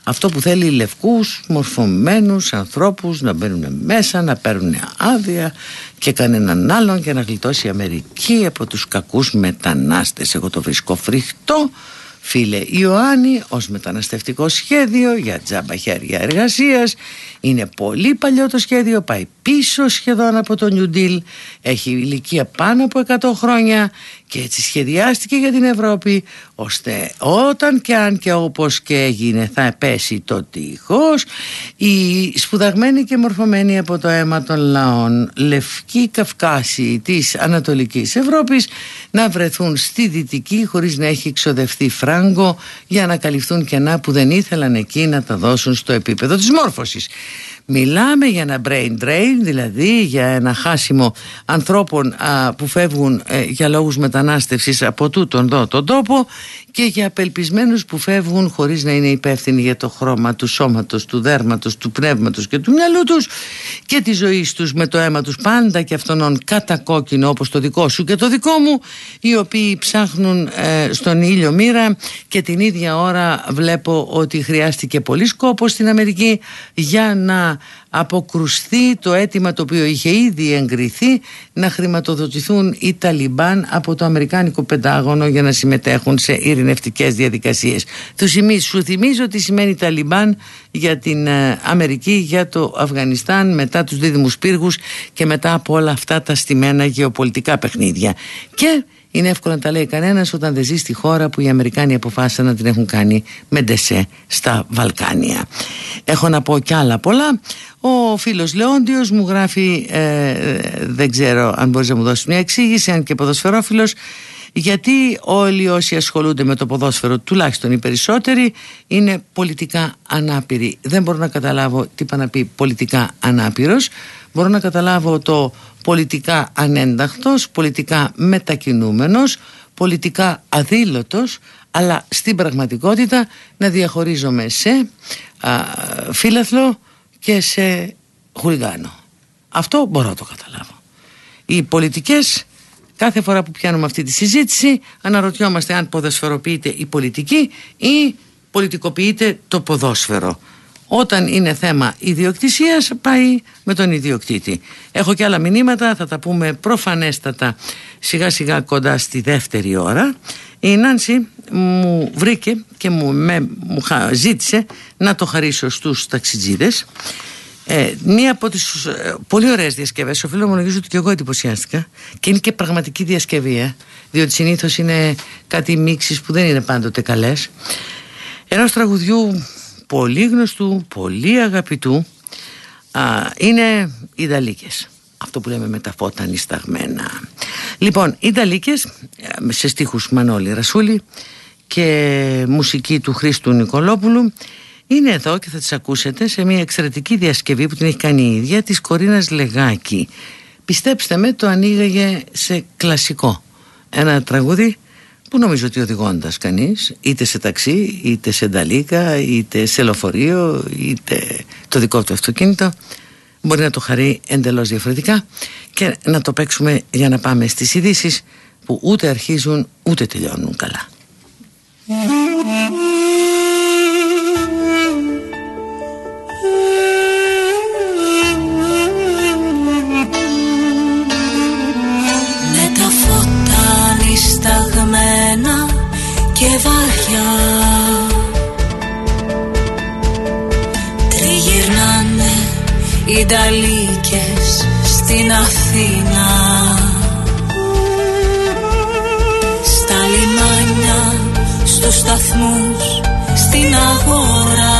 αυτό που θέλει λευκούς μορφωμένους ανθρώπους να μπαίνουν μέσα, να παίρνουν άδεια και κανέναν άλλον για να γλιτώσει η Αμερική από τους κακούς μετανάστες. Εγώ το βρίσκω φρικτό φίλε Ιωάννη ως μεταναστευτικό σχέδιο για τζάμπα χέρια εργασίας είναι πολύ παλιό το σχέδιο πάει πίσω σχεδόν από το New Deal. Έχει ηλικία πάνω από 100 χρόνια και έτσι σχεδιάστηκε για την Ευρώπη ώστε όταν και αν και όπως και έγινε θα πέσει το τείχος οι σπουδαγμένοι και μορφωμένοι από το αίμα των λαών λευκοί Καυκάσοι της Ανατολικής Ευρώπης να βρεθούν στη Δυτική χωρίς να έχει εξοδευτεί φράγκο για να καλυφθούν κενά που δεν ήθελαν εκεί να τα δώσουν στο επίπεδο της μόρφωσης Μιλάμε για ένα brain drain, δηλαδή για ένα χάσιμο ανθρώπων που φεύγουν ε, για λόγους μετανάστευσης από τούτον εδώ τον τόπο και για απελπισμένους που φεύγουν χωρίς να είναι υπεύθυνοι για το χρώμα του σώματος, του δέρματος, του πνεύματος και του μυαλού τους και τη ζωή τους με το αίμα τους πάντα και αυτόν κατακόκκινο όπως το δικό σου και το δικό μου οι οποίοι ψάχνουν ε, στον ήλιο μοίρα και την ίδια ώρα βλέπω ότι χρειάστηκε πολύ σκόπο στην Αμερική για να αποκρουστεί το αίτημα το οποίο είχε ήδη εγκριθεί να χρηματοδοτηθούν οι Ταλιμπάν από το Αμερικάνικο Πεντάγωνο για να συμμετέχουν σε ειρηνευτικές διαδικασίες. Του σου θυμίζω τι σημαίνει Ταλιμπάν για την ε, Αμερική, για το Αφγανιστάν μετά τους δίδυμους πύργους και μετά από όλα αυτά τα στημένα γεωπολιτικά παιχνίδια. Και είναι εύκολο να τα λέει κανένας όταν δεν ζει στη χώρα που οι Αμερικάνοι αποφάσισαν να την έχουν κάνει με ντεσέ στα Βαλκάνια. Έχω να πω κι άλλα πολλά. Ο φίλος Λεόντιος μου γράφει, ε, δεν ξέρω αν μπορείς να μου δώσεις μια εξήγηση, αν και ποδοσφαιρόφιλος, γιατί όλοι όσοι ασχολούνται με το ποδόσφαιρο, τουλάχιστον οι περισσότεροι, είναι πολιτικά ανάπηροι. Δεν μπορώ να καταλάβω τι είπα να πει πολιτικά ανάπηρος. Μπορώ να καταλάβω το πολιτικά ανένταχτος, πολιτικά μετακινούμενος, πολιτικά αδήλωτος, αλλά στην πραγματικότητα να διαχωρίζομαι σε α, φύλαθλο και σε χουλιγάνο. Αυτό μπορώ να το καταλάβω. Οι πολιτικές κάθε φορά που πιάνουμε αυτή τη συζήτηση αναρωτιόμαστε αν ποδοσφαιροποιείται η πολιτική ή πολιτικοποιείται το ποδόσφαιρο. Όταν είναι θέμα ιδιοκτησίας πάει με τον ιδιοκτήτη. Έχω και άλλα μηνύματα, θα τα πούμε προφανέστατα σιγά σιγά κοντά στη δεύτερη ώρα. Η Νάνση μου βρήκε και μου, με, μου ζήτησε να το χαρίσω στους ταξιτζίδες. Ε, μία από τις ε, πολύ ωραίες διασκευές, οφείλω να ότι και εγώ εντυπωσιάστηκα και είναι και πραγματική διασκευή, ε, διότι συνήθως είναι κάτι μίξεις που δεν είναι πάντοτε καλές. Ενός τραγουδιού πολύ γνωστού, πολύ αγαπητού α, είναι οι Δαλίκες αυτό που λέμε με τα φώτα νησταγμένα λοιπόν οι Δαλίκες ε, σε στίχους Μανώλη Ρασούλη και μουσική του Χρήστου Νικολόπουλου είναι εδώ και θα τις ακούσετε σε μια εξαιρετική διασκευή που την έχει κάνει η ίδια της Κορίνας Λεγάκη. Πιστέψτε με το ανοίγαγε σε κλασικό. Ένα τραγούδι που νομίζω ότι οδηγώντας κανείς είτε σε ταξί, είτε σε νταλίκα, είτε σε λεωφορείο, είτε το δικό του αυτοκίνητο μπορεί να το χαρεί εντελώς διαφορετικά και να το παίξουμε για να πάμε στις ειδήσει που ούτε αρχίζουν ούτε τελειώνουν καλά. Βαριά Τριγυρνάνε οι νταλίκες στην Αθήνα. Στα λιμάνια, στους σταθμούς, στην αγορά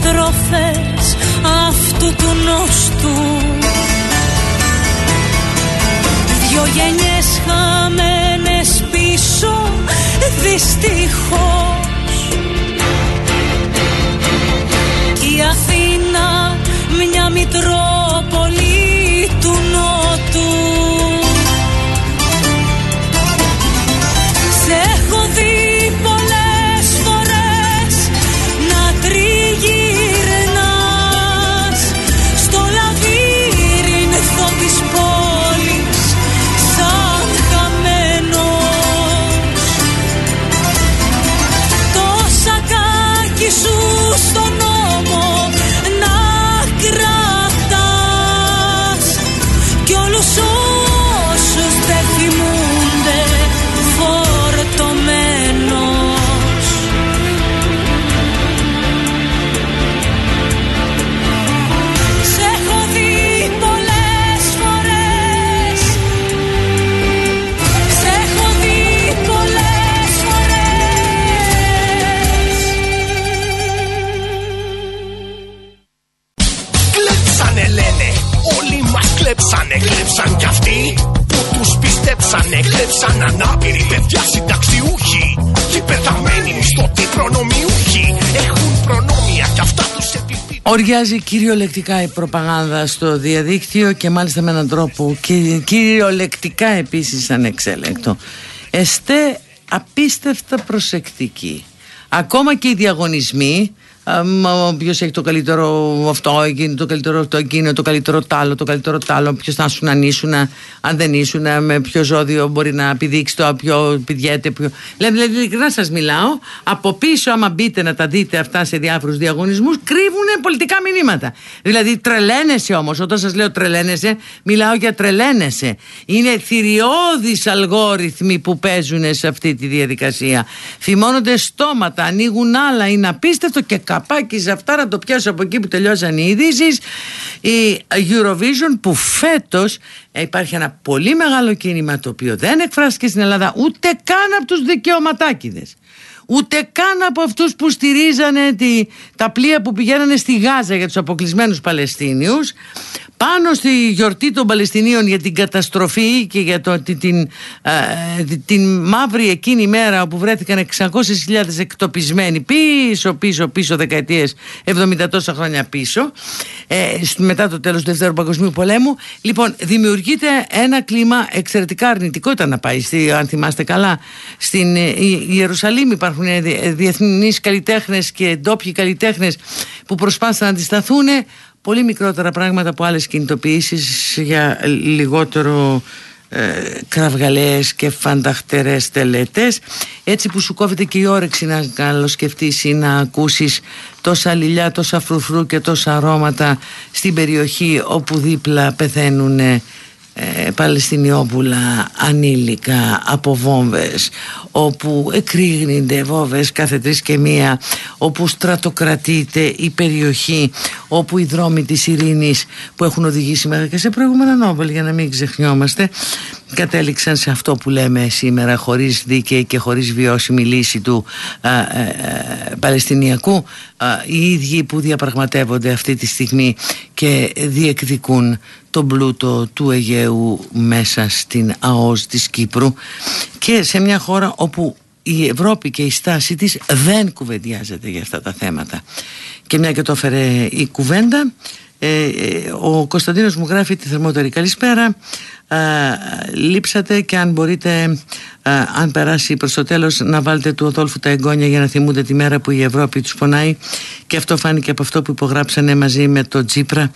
στροφές αυτού του νόστου. Δυο γενιές χαμένες πίσω δυστυχώς Κλέψαν ανάπηροι παιδιά συνταξιούχοι Και πεθαμένοι μισθωτοί προνομιούχοι Έχουν προνόμια κι αυτά τους επιπίπτουν Οριάζει κυριολεκτικά η προπαγάνδα στο διαδίκτυο και μάλιστα με έναν τρόπο και κυριολεκτικά επίσης ανεξέλεγκτο. Εστέ απίστευτα προσεκτική. Ακόμα και οι διαγωνισμοί Ποιος έχει το καλύτερο αυτό, εκείνο, το καλύτερο αυτό, εκείνο, το καλύτερο τάλο, το καλύτερο τάλο. Ποιος θα σου ανήσουν, αν δεν ήσουν, με ποιο ζώδιο μπορεί να πηδήξει το, ποιο πηδιέται. Ποιο... Δηλαδή, ειλικρινά σας μιλάω, από πίσω, άμα μπείτε να τα δείτε αυτά σε διάφορους διαγωνισμούς, κρύβουν πολιτικά μηνύματα. Δηλαδή, τρελαίνεσαι όμως. Όταν σας λέω τρελαίνεσαι, μιλάω για τρελαίνεσαι. Είναι θηριώδεις αλγόριθμοι που παίζουν σε αυτή τη διαδικασία. Θυμώνονται στόματα, ανοίγουν άλλα, είναι απίστευτο και καπάκι αυτά να το πιάσω από εκεί που τελειώσαν οι ειδήσεις. Η Eurovision που φέτος υπάρχει ένα πολύ μεγάλο κίνημα το οποίο δεν εκφράστηκε στην Ελλάδα ούτε καν από τους δικαιωματάκιδες ούτε καν από αυτούς που στηρίζανε τη, τα πλοία που πηγαίνανε στη Γάζα για τους αποκλεισμένους Παλαιστίνιους πάνω στη γιορτή των Παλαιστινίων για την καταστροφή και για το, την, την, την μαύρη εκείνη μέρα όπου βρέθηκαν 600.000 εκτοπισμένοι πίσω πίσω πίσω δεκαετίες 70 τόσα χρόνια πίσω ε, μετά το τέλος του Δεύτερου Παγκοσμίου Πολέμου λοιπόν δημιουργείται ένα κλίμα εξαιρετικά αρνητικό ήταν να πάει στη, αν θυμάστε καλά στην ε, Ιερουσαλήμ. Υπάρχουν ε, διεθνείς καλλιτέχνες και ντόπιοι καλλιτέχνες που προσπάθησαν να αντισταθούν πολύ μικρότερα πράγματα από άλλες κινητοποιήσεις για λιγότερο ε, κραυγαλαίες και φανταχτερές τελετές. Έτσι που σου κόβεται και η όρεξη να καλοσκεφτείς ή να ακούσεις τόσα λιλιά, τόσα φρουφρού και τόσα αρώματα στην περιοχή όπου δίπλα πεθαίνουν ε, Παλαιστινιόπουλα ανήλικα από βόμβες όπου εκρήγνυνται βόμβες κάθε τρεις και μία όπου στρατοκρατείται η περιοχή όπου οι δρόμοι της ειρήνης που έχουν οδηγήσει μέχρι και σε προηγούμενα νόβελ για να μην ξεχνιόμαστε κατέληξαν σε αυτό που λέμε σήμερα χωρίς δίκαιη και χωρίς βιώσιμη λύση του α, α, ε, ε, Παλαιστινιακού. Οι ίδιοι που διαπραγματεύονται αυτή τη στιγμή και διεκδικούν τον πλούτο του Αιγαίου μέσα στην ΑΟΣ της Κύπρου και σε μια χώρα όπου η Ευρώπη και η στάση της δεν κουβεντιάζεται για αυτά τα θέματα. Και μια και το έφερε η κουβέντα ε, ε, ο Κωνσταντίνος μου γράφει τη θερμότερη. Καλησπέρα. Λείψατε και αν μπορείτε αν περάσει προς το τέλος να βάλετε του Οδόλφου τα εγγόνια για να θυμούνται τη μέρα που η Ευρώπη τους φωνάει και αυτό φάνηκε από αυτό που υπογράψανε μαζί με το Τζίπρα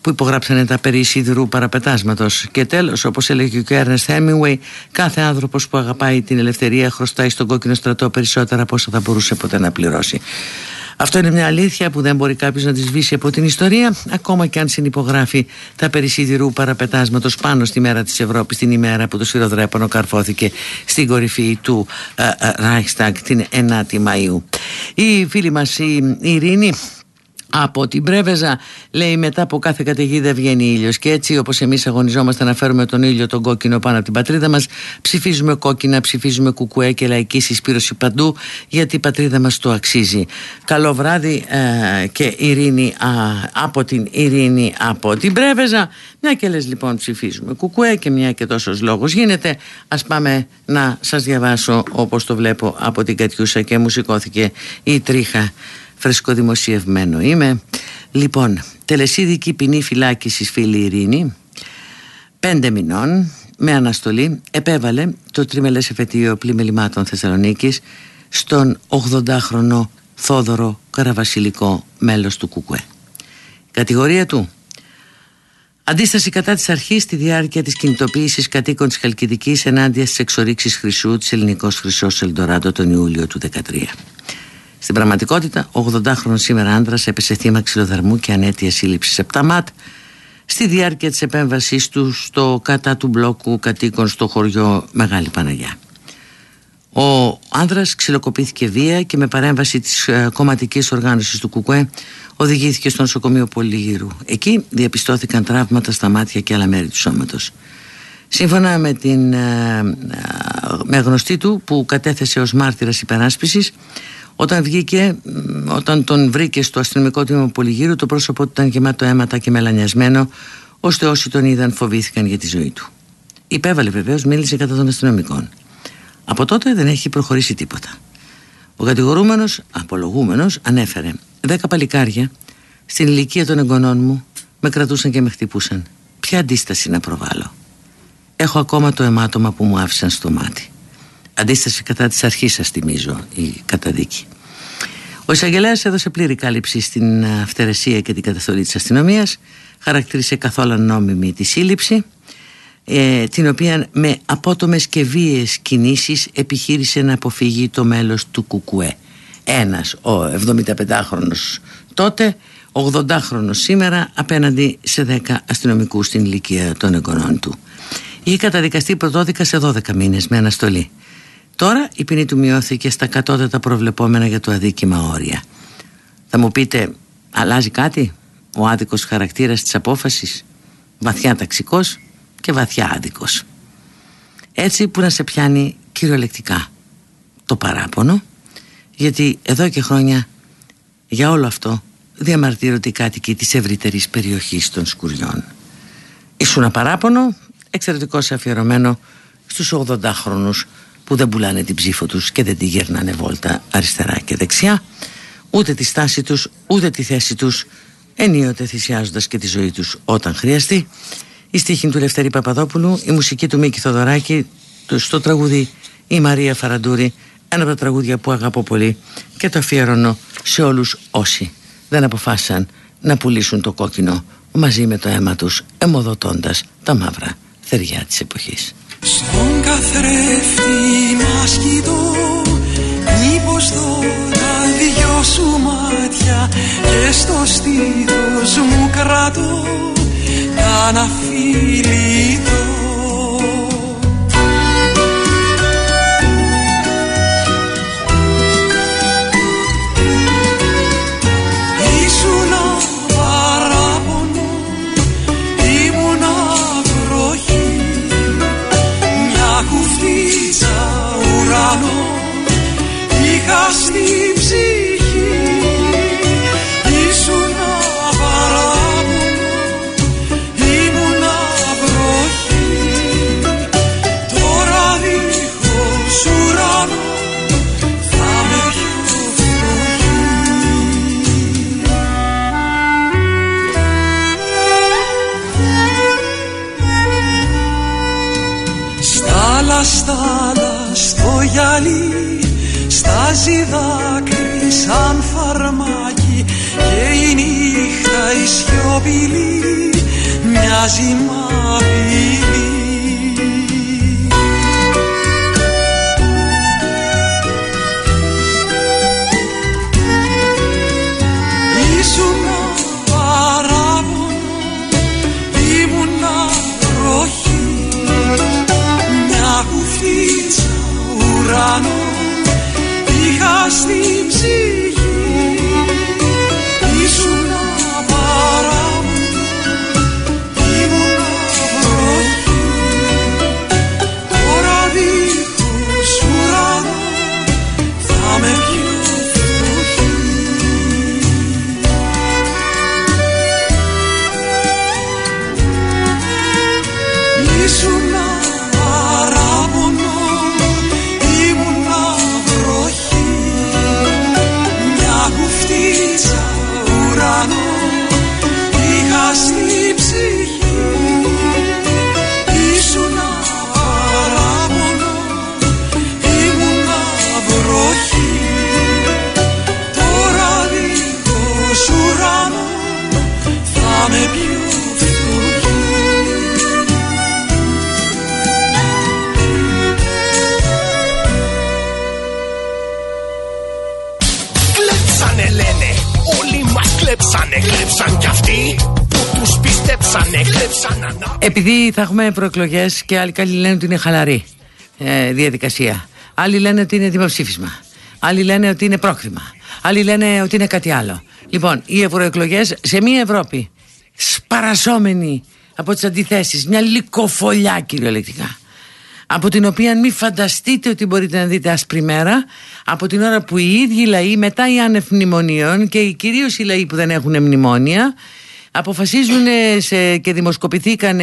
που υπογράψανε τα περί σιδηρού παραπετάσματος. Και τέλος όπως έλεγε και ο Έρνες Hemingway κάθε άνθρωπος που αγαπάει την ελευθερία χρωστάει στον κόκκινο στρατό περισσότερα από όσο θα μπορούσε ποτέ να πληρώσει αυτό είναι μια αλήθεια που δεν μπορεί κάποιος να της σβήσει από την ιστορία, ακόμα και αν συνυπογράφει τα περί σιδηρού παραπετάσματος πάνω στη μέρα της Ευρώπης, την ημέρα που το σφυροδρέπανο καρφώθηκε στην κορυφή του uh, την 9η Μαου. Η φίλη μας η Ειρήνη από την Πρέβεζα λέει μετά από κάθε καταιγίδα βγαίνει ήλιος. Και έτσι, όπως εμείς αγωνιζόμαστε να φέρουμε τον ήλιο τον κόκκινο πάνω από την πατρίδα μας, ψηφίζουμε κόκκινα, ψηφίζουμε κουκουέ και λαϊκή συσπήρωση παντού, γιατί η πατρίδα μας το αξίζει. Καλό βράδυ ε, και ειρήνη από την ειρήνη από την Πρέβεζα. Μια και λες λοιπόν ψηφίζουμε κουκουέ και μια και τόσος λόγος γίνεται. Α πάμε να σας διαβάσω όπως το βλέπω από την Κατιούσα και μου σηκώθηκε η τρίχα φρεσκοδημοσιευμένο είμαι. Λοιπόν, τελεσίδικη ποινή φυλάκισης φίλη Ειρήνη, πέντε μηνών, με αναστολή, επέβαλε το τριμελές εφετείο πλημελημάτων Θεσσαλονίκης στον 80χρονο Θόδωρο Καραβασιλικό μέλος του ΚΚΕ. Κατηγορία του Αντίσταση κατά της αρχής στη διάρκεια της κινητοποίησης κατοίκων της Χαλκιδικής ενάντια στις εξορίξεις χρυσού της ελληνικός χρυσός Ελντοράντο τον Ιούλιο του 2013. Στην πραγματικότητα, ο 80χρονο σήμερα άντρας έπεσε θύμα ξυλοδαρμού και ανέτεια σύλληψης 7 ματ στη διάρκεια της επέμβασής του στο κατά του μπλόκου κατοίκων στο χωριό Μεγάλη Παναγιά. Ο άντρας ξυλοκοπήθηκε βία και με παρέμβαση της ε, κομματικής οργάνωσης του ΚΚΕ οδηγήθηκε στο νοσοκομείο Πολυγύρου. Εκεί διαπιστώθηκαν τραύματα στα μάτια και άλλα μέρη του σώματος. Σύμφωνα με, την, ε, ε, με γνωστή του που κατέθεσε ως μάρτυρας υπεράσπισης όταν βγήκε, όταν τον βρήκε στο αστυνομικό τμήμα Πολυγύρου, το πρόσωπό του ήταν γεμάτο αίματα και μελανιασμένο, ώστε όσοι τον είδαν φοβήθηκαν για τη ζωή του. Υπέβαλε βεβαίως, μίλησε κατά των αστυνομικών. Από τότε δεν έχει προχωρήσει τίποτα. Ο κατηγορούμενος, απολογούμενος, ανέφερε Δέκα παλικάρια στην ηλικία των εγγονών μου με κρατούσαν και με χτυπούσαν. Ποια αντίσταση να προβάλλω. Έχω ακόμα το αιμάτωμα που μου άφησαν στο μάτι. Αντίσταση κατά της αρχής σας θυμίζω η καταδίκη. Ο εισαγγελέας έδωσε πλήρη κάλυψη στην αυτερεσία και την καταστολή της αστυνομίας χαρακτήρισε καθόλου νόμιμη τη σύλληψη ε, την οποία με απότομες και βίαιες κινήσεις επιχείρησε να αποφύγει το μέλος του Κουκουέ. Ένας, ο 75χρονος τότε, 80χρονος σήμερα απέναντι σε 10 αστυνομικούς στην ηλικία των εγγονών του. Είχε καταδικαστεί πρωτόδικα σε 12 μήνες με αναστολή. Τώρα η ποινή του μειώθηκε στα κατώτατα προβλεπόμενα για το αδίκημα όρια. Θα μου πείτε, αλλάζει κάτι; Ο άδικος χαρακτήρας της απόφασης, βαθιά ταξικός και βαθιά άδικος. Έτσι που να σε πιάνει κυριολεκτικά το παράπονο, γιατί εδώ και χρόνια για όλο αυτό διαμαρτύρονται οι κάτοικοι της ευρύτερης περιοχής των σκουριών. Ήσουν παράπονο, εξαιρετικός αφιερωμένο στους 80χρονους που δεν πουλάνε την ψήφο τους και δεν τη γερνάνε βόλτα αριστερά και δεξιά ούτε τη στάση τους ούτε τη θέση τους ενίοτε θυσιάζοντας και τη ζωή τους όταν χρειαστεί η στίχη του Λευτέρη Παπαδόπουλου η μουσική του Μίκη Θοδωράκη στο τραγούδι η Μαρία Φαραντούρη ένα από τα τραγούδια που αγαπώ πολύ και το αφιερώνω σε όλους όσοι δεν αποφάσισαν να πουλήσουν το κόκκινο μαζί με το αίμα τους εμοδοτώντας τα μαύρα θεριά της εποχής. Στον καθρέφτη μας κοιτώ Μήπως δω τα δυο σου μάτια Και στο στήθος μου κρατώ να φιληθώ Στάζει δάκρυ σαν φαρμάκι Και η νύχτα η σιωπηλή Μοιάζει μαύρη στην ψυχή Επειδή θα έχουμε προεκλογές και άλλοι καλοί λένε ότι είναι χαλαρή ε, διαδικασία. Άλλοι λένε ότι είναι δημοψήφισμα. Άλλοι λένε ότι είναι πρόκριμα. Άλλοι λένε ότι είναι κάτι άλλο. Λοιπόν, οι ευρωεκλογές σε μια Ευρώπη σπαραζόμενη από τις αντιθέσεις, μια λικοφολιά κυριολεκτικά από την οποία μην φανταστείτε ότι μπορείτε να δείτε άσπρη μέρα από την ώρα που οι ίδιοι λαοί μετά οι άνευ μνημονίων και κυρίως οι λαοί που δεν έχουν μνημόνια αποφασίζουν σε, και δημοσκοπηθήκαν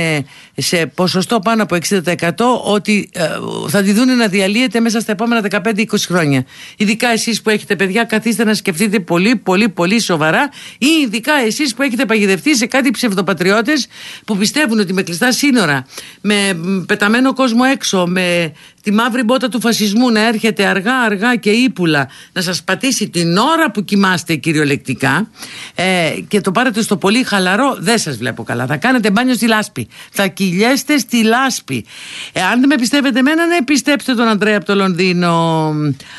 σε ποσοστό πάνω από 60% ότι ε, θα τη δουν να διαλύεται μέσα στα επόμενα 15-20 χρόνια. Ειδικά εσείς που έχετε παιδιά καθίστε να σκεφτείτε πολύ πολύ πολύ σοβαρά ή ειδικά εσείς που έχετε παγιδευτεί σε κάτι ψευδοπατριώτες που πιστεύουν ότι με κλειστά σύνορα, με πεταμένο κόσμο έξω, με τη μαύρη μπότα του φασισμού να έρχεται αργά αργά και ύπουλα. Να σας πατήσει την ώρα που κοιμάστε κυριολεκτικά. Ε, και το πάρετε στο πολύ χαλαρό δεν σας βλέπω καλά. Θα κάνετε μπάνιο στη λάσπη. Θα κυλιέστε στη λάσπη. Ε, αν δεν με πιστεύετε εμένα ναι πιστέψτε τον Αντρέα από το Λονδίνο.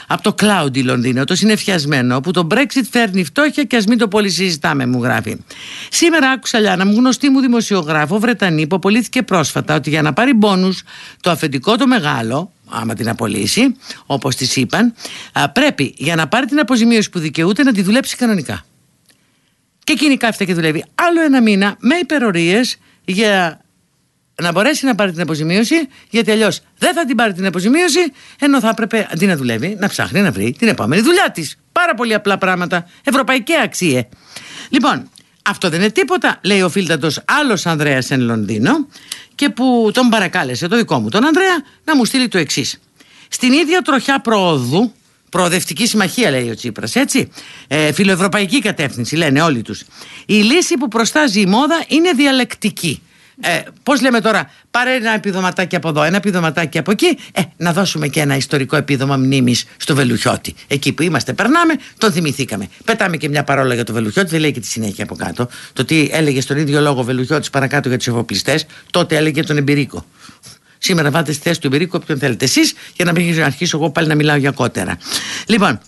Από το Cloudy Λονδίνο το συνεφιασμένο που το Brexit φέρνει φτώχεια και ας μην το πολύ συζητάμε μου γράφει. Σήμερα άκουσα Λιάνα μου γνωστή μου δημοσιογράφο Βρετανή που απολύθηκε πρόσφατα ότι για να πάρει μπόνους το αφεντικό το μεγάλο άμα την απολύσει, όπως της είπαν, πρέπει για να πάρει την αποζημίωση που δικαιούται να τη δουλέψει κανονικά. Και εκείνη κάθεται και δουλεύει άλλο ένα μήνα με υπερορίες για να μπορέσει να πάρει την αποζημίωση, γιατί αλλιώς δεν θα την πάρει την αποζημίωση, ενώ θα έπρεπε αντί να δουλεύει να ψάχνει να βρει την επόμενη δουλειά της. Πάρα πολύ απλά πράγματα. Ευρωπαϊκή αξία. Λοιπόν, αυτό δεν είναι τίποτα, λέει ο φίλτατος άλλος Ανδρέας εν Λονδίνο, και που τον παρακάλεσε, το δικό μου τον Ανδρέα, να μου στείλει το εξής. Στην ίδια τροχιά προόδου, προοδευτική συμμαχία λέει ο Τσίπρας, έτσι, ε, φιλοευρωπαϊκή κατεύθυνση λένε όλοι τους, η λύση που προστάζει η μόδα είναι διαλεκτική. Ε, Πώς λέμε τώρα, πάρε ένα επιδοματάκι από εδώ, ένα επιδοματάκι από εκεί. Ε, να δώσουμε και ένα ιστορικό επίδομα μνήμης στο Βελουχιώτη. Εκεί που είμαστε, περνάμε, τον θυμηθήκαμε. Πετάμε και μια παρόλα για το Βελουχιώτη, δεν λέει και τη συνέχεια από κάτω. Το τι έλεγε στον ίδιο λόγο Βελουχιώτης παρακάτω για τους εφοπλιστές, τότε έλεγε τον Εμπειρίκο. Σήμερα βάλτε στη θέση του Εμπειρίκου όποιον θέλετε εσείς, για να μην αρχίσω εγώ πάλι να μιλάω για κότερα. Λοιπόν,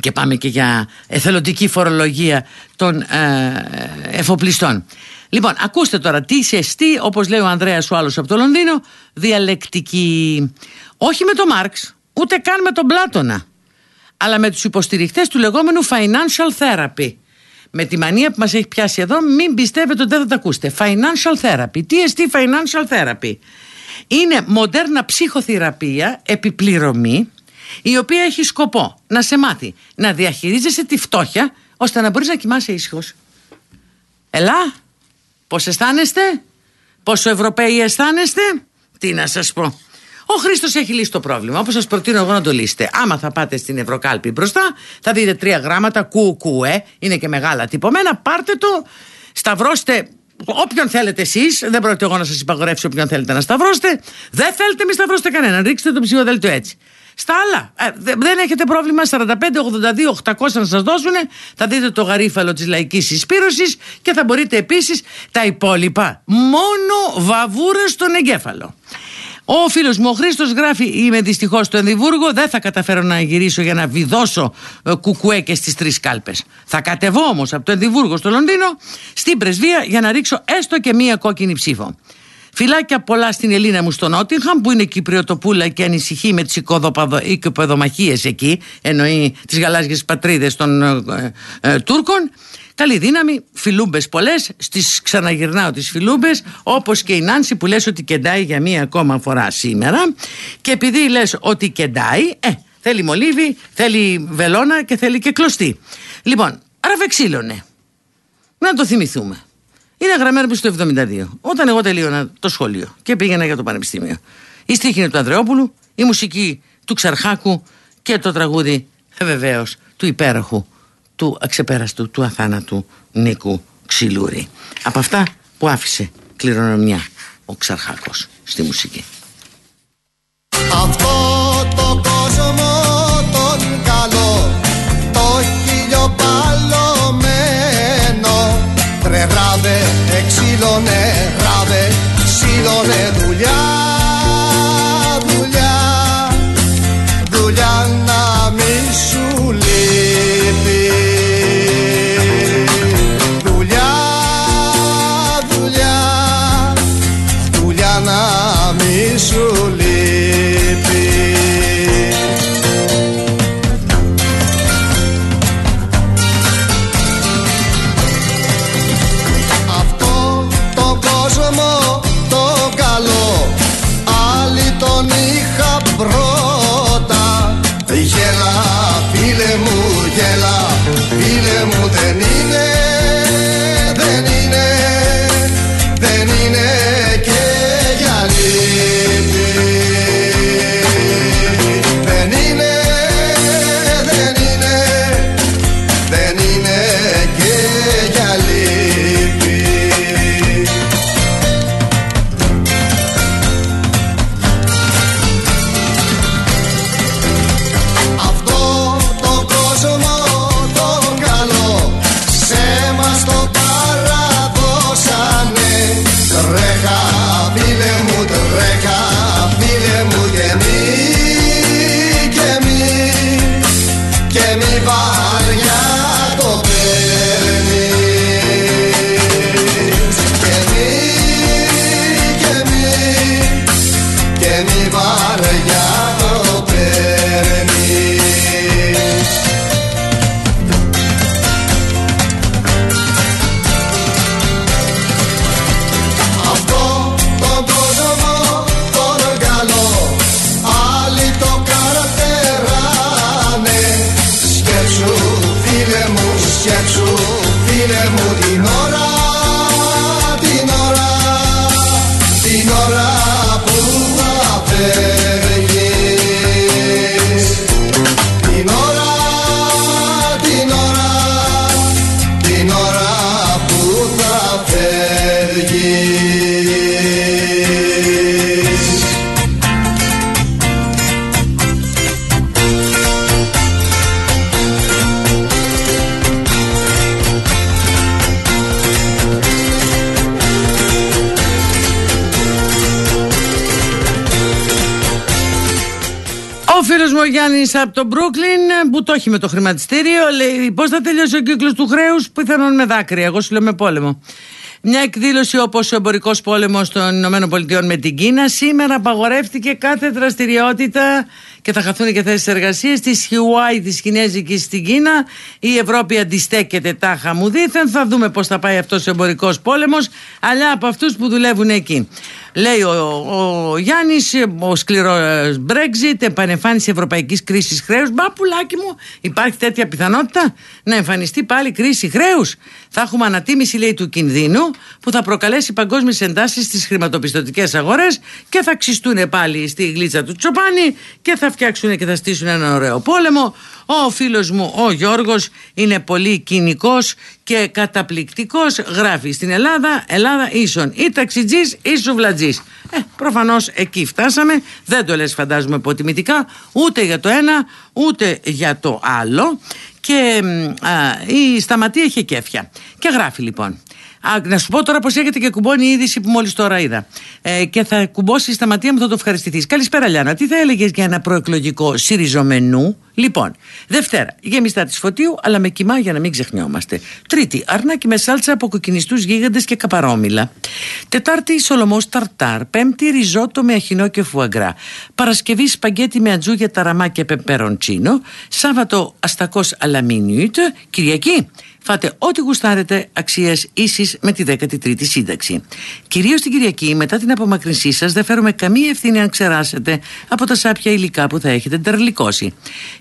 και πάμε και για εθελοντική φορολογία των ε, εφοπλιστών. Λοιπόν, ακούστε τώρα τι σεστή, όπως λέει ο Ανδρέας ο άλλος από το Λονδίνο, διαλεκτική. Όχι με τον Μάρξ, ούτε καν με τον Πλάτωνα, αλλά με τους υποστηριχτές του λεγόμενου financial therapy. Με τη μανία που μας έχει πιάσει εδώ, μην πιστεύετε ότι δεν θα τα ακούσετε. Financial therapy. Τι εστί financial therapy; Είναι μοντέρνα ψυχοθεραπεία, επιπληρωμή, η οποία έχει σκοπό να σε μάθει να διαχειρίζεσαι τη φτώχεια, ώστε να μπορείς να κοιμάσαι ήσυχος. Ελά, Πώς αισθάνεστε, πόσο Ευρωπαίοι αισθάνεστε, τι να σας πω. Ο Χρήστος έχει λύσει το πρόβλημα. Όπως σας προτείνω εγώ να το λύσετε. Άμα θα πάτε στην Ευρωκάλπη μπροστά, θα δείτε τρία γράμματα κου, ε, είναι και μεγάλα τυπωμένα. Πάρτε το, σταυρώστε όποιον θέλετε εσείς. Δεν πρόκειται εγώ να σας υπαγορεύσω όποιον θέλετε να σταυρώσετε. Δεν θέλετε, μη σταυρώσετε κανέναν. Ρίξτε το ψηφοδέλτιο έτσι. Στα άλλα, ε, δεν έχετε πρόβλημα. 45-82-800 να σας δώσουν. Θα δείτε το γαρίφαλο της λαϊκής συσπήρωση και θα μπορείτε επίσης τα υπόλοιπα. Μόνο βαβούρες στον εγκέφαλο. Ο φίλος μου ο Χρήστος γράφει: Είμαι δυστυχώς στο Ενδιβούργο. Δεν θα καταφέρω να γυρίσω για να βιδώσω ε, κουκουέ και στις τρεις κάλπες. Θα κατεβώ όμως από το Ενδιβούργο στο Λονδίνο στην πρεσβεία για να ρίξω έστω και μία κόκκινη ψήφο. Φιλάκια πολλά στην Ελίνα μου στο Νότιγχαμ που είναι Κυπριοτοπούλα και ανησυχεί με τις οικοπεδομαχίε εκεί, εννοεί τις γαλάζιες πατρίδες των ε, ε, Τούρκων. Καλή δύναμη, φιλούμπες πολλές. Στις ξαναγυρνάω τις φιλούμπες, όπως και η Νάνση που λες ότι κεντάει για μία ακόμα φορά σήμερα. Και επειδή λες ότι κεντάει, ε, θέλει μολύβι, θέλει βελόνα και θέλει και κλωστή. Λοιπόν, ραβεξίλωνε. Να το θυμηθούμε. Είναι γραμμένο στο 72. Όταν εγώ τελείωνα το σχολείο και πήγαινα για το πανεπιστήμιο. Η στίχη είναι του Ανδρεόπουλου, η μουσική του Ξαρχάκου και το τραγούδι ε, βεβαίως του υπέροχου, του αξεπέραστου, του αθάνατου Νίκου Ξυλούρη. Από αυτά που άφησε κληρονομιά ο Ξαρχάκος στη μουσική. Ο φίλος μου ο Γιάννης από το Μπρούκλιν που το έχει με το χρηματιστήριο λέει πώς θα τελειώσει ο κύκλος του χρέους, πιθανόν με δάκρυα. Εγώ σου λέω με πόλεμο. Μια εκδήλωση όπως ο εμπορικός πόλεμος των ΗΠΑ με την Κίνα. Σήμερα απαγορεύτηκε κάθε δραστηριότητα και θα χαθούν και θέσεις εργασίας της Χιουάη της Κινέζικης στην Κίνα. Η Ευρώπη αντιστέκεται τάχα μου δίθεν. Θα δούμε πώς θα πάει αυτός ο εμπορικός πόλεμος. Αλλά από αυτούς που δουλεύουν εκεί. Λέει ο, ο Γιάννης, ο σκληρός Brexit, επανεμφάνιση ευρωπαϊκής κρίσης χρέους. Μπα πουλάκι μου, υπάρχει τέτοια πιθανότητα να εμφανιστεί πάλι κρίση χρέους. Θα έχουμε ανατίμηση, λέει, του κινδύνου που θα προκαλέσει παγκόσμιες εντάσεις στις χρηματοπιστωτικές αγορές και θα ξυστούν πάλι στη γλίτσα του Τσοπάνη και θα φτιάξουν και θα στήσουν ένα ωραίο πόλεμο. Ο φίλος μου ο Γιώργος είναι πολύ κοινικός και καταπληκτικός. Γράφει στην Ελλάδα Ελλάδα ίσον ή ταξιτζής ή σουβλατζής ε, προφανώς εκεί φτάσαμε. Δεν το λες φαντάζομαι υποτιμητικά. Ούτε για το ένα ούτε για το άλλο. Και α, η Σταματή έχει κέφια. Και γράφει λοιπόν Α, να σου πω τώρα πως έρχεται και κουμπώνει η είδηση που μόλις τώρα είδα. Ε, και θα κουμπώσει στα ματία μου, θα το ευχαριστηθείς. Καλησπέρα, Λιάννα. Τι θα έλεγες για ένα προεκλογικό συριζομενού. Λοιπόν, Δευτέρα, γεμιστά της φωτίου, αλλά με κοιμά για να μην ξεχνιόμαστε. Τρίτη, αρνάκι με σάλτσα από κοκκινιστούς γίγαντες και καπαρόμιλα. Τετάρτη, σολομός ταρτάρ. Πέμπτη, ριζότο με αχινό και φουαγκρά. Παρασκευή, σπαγκέτι με ατζούγια, ταραμά και πεπεροντσίνο. Σάββατο, αστακός αλαμίνιουτ. Κυριακή, Φάτε ό,τι γουστάρετε αξίες ίσης με τη 13η σύνταξη. Κυρίως την Κυριακή, μετά την απομακρυνσή σας, δεν φέρουμε καμία ευθύνη αν ξεράσετε από τα σάπια υλικά που θα έχετε τερλικώσει.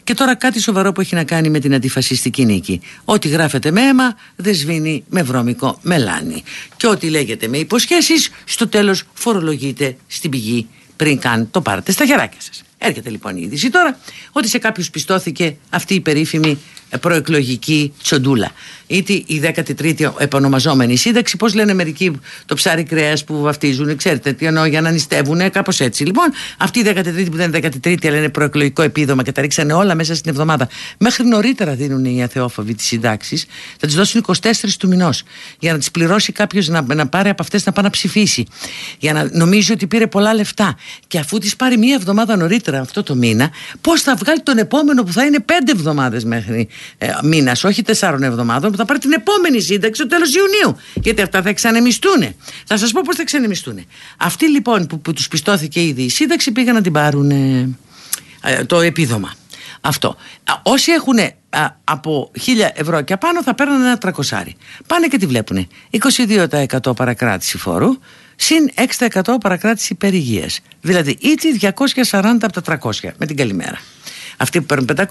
Και τώρα κάτι σοβαρό που έχει να κάνει με την αντιφασιστική νίκη. Ό,τι γράφεται με αίμα δεν σβήνει με βρώμικο μελάνι. Και ό,τι λέγεται με υποσχέσεις, στο τέλος φορολογείται στην πηγή πριν καν το πάρετε στα χεράκια σας. Έρχεται λοιπόν η είδηση τώρα ότι σε κάποιους πιστώθηκε αυτή η περίφημη προεκλογική τσοντούλα. Είτε η 13η επωνομαζόμενη σύνταξη, πώς λένε μερικοί το ψάρι κρέας που βαφτίζουν, ξέρετε τι εννοώ, για να νηστεύουν, κάπως έτσι. Λοιπόν, αυτή η 13η που δεν είναι 13η, αλλά είναι προεκλογικό επίδομα και τα ρίξανε όλα μέσα στην εβδομάδα. Μέχρι νωρίτερα δίνουν οι αθεόφοβοι τις συντάξεις, θα τις δώσουν 24 του μηνός. Για να τις πληρώσει κάποιος να, να πάρει από αυτές να πάει να ψηφίσει. Για να νομίζει ότι πήρε πολλά λεφτά. Και αφού τις πάρει μία εβδομάδα νωρίτερα αυτό το μήνα, πώς θα βγάλει τον επόμενο που θα είναι πέντε εβδομάδες μέχρι ε, μήνας, όχι τεσσάρων εβδομάδων, που θα πάρει την επόμενη σύνταξη το τέλος Ιουνίου. Γιατί αυτά θα εξανεμιστούν. Θα σας πω πώς θα εξανεμιστούν. Αυτοί λοιπόν που, που τους πιστώθηκε ήδη η σύνταξη πήγαν να την πάρουν ε, ε, το επίδομα. Αυτό. Α, όσοι έχουν από 1000 ευρώ και απάνω θα παίρνουν ένα τρακοσάρι. Πάνε και τη βλέπουν. 22% παρακράτηση φόρου συν 6% παρακράτηση περιγείας. Δηλαδή ήτι 240 από τα 300 με την καλημέρα. Αυτοί που παίρνουν 500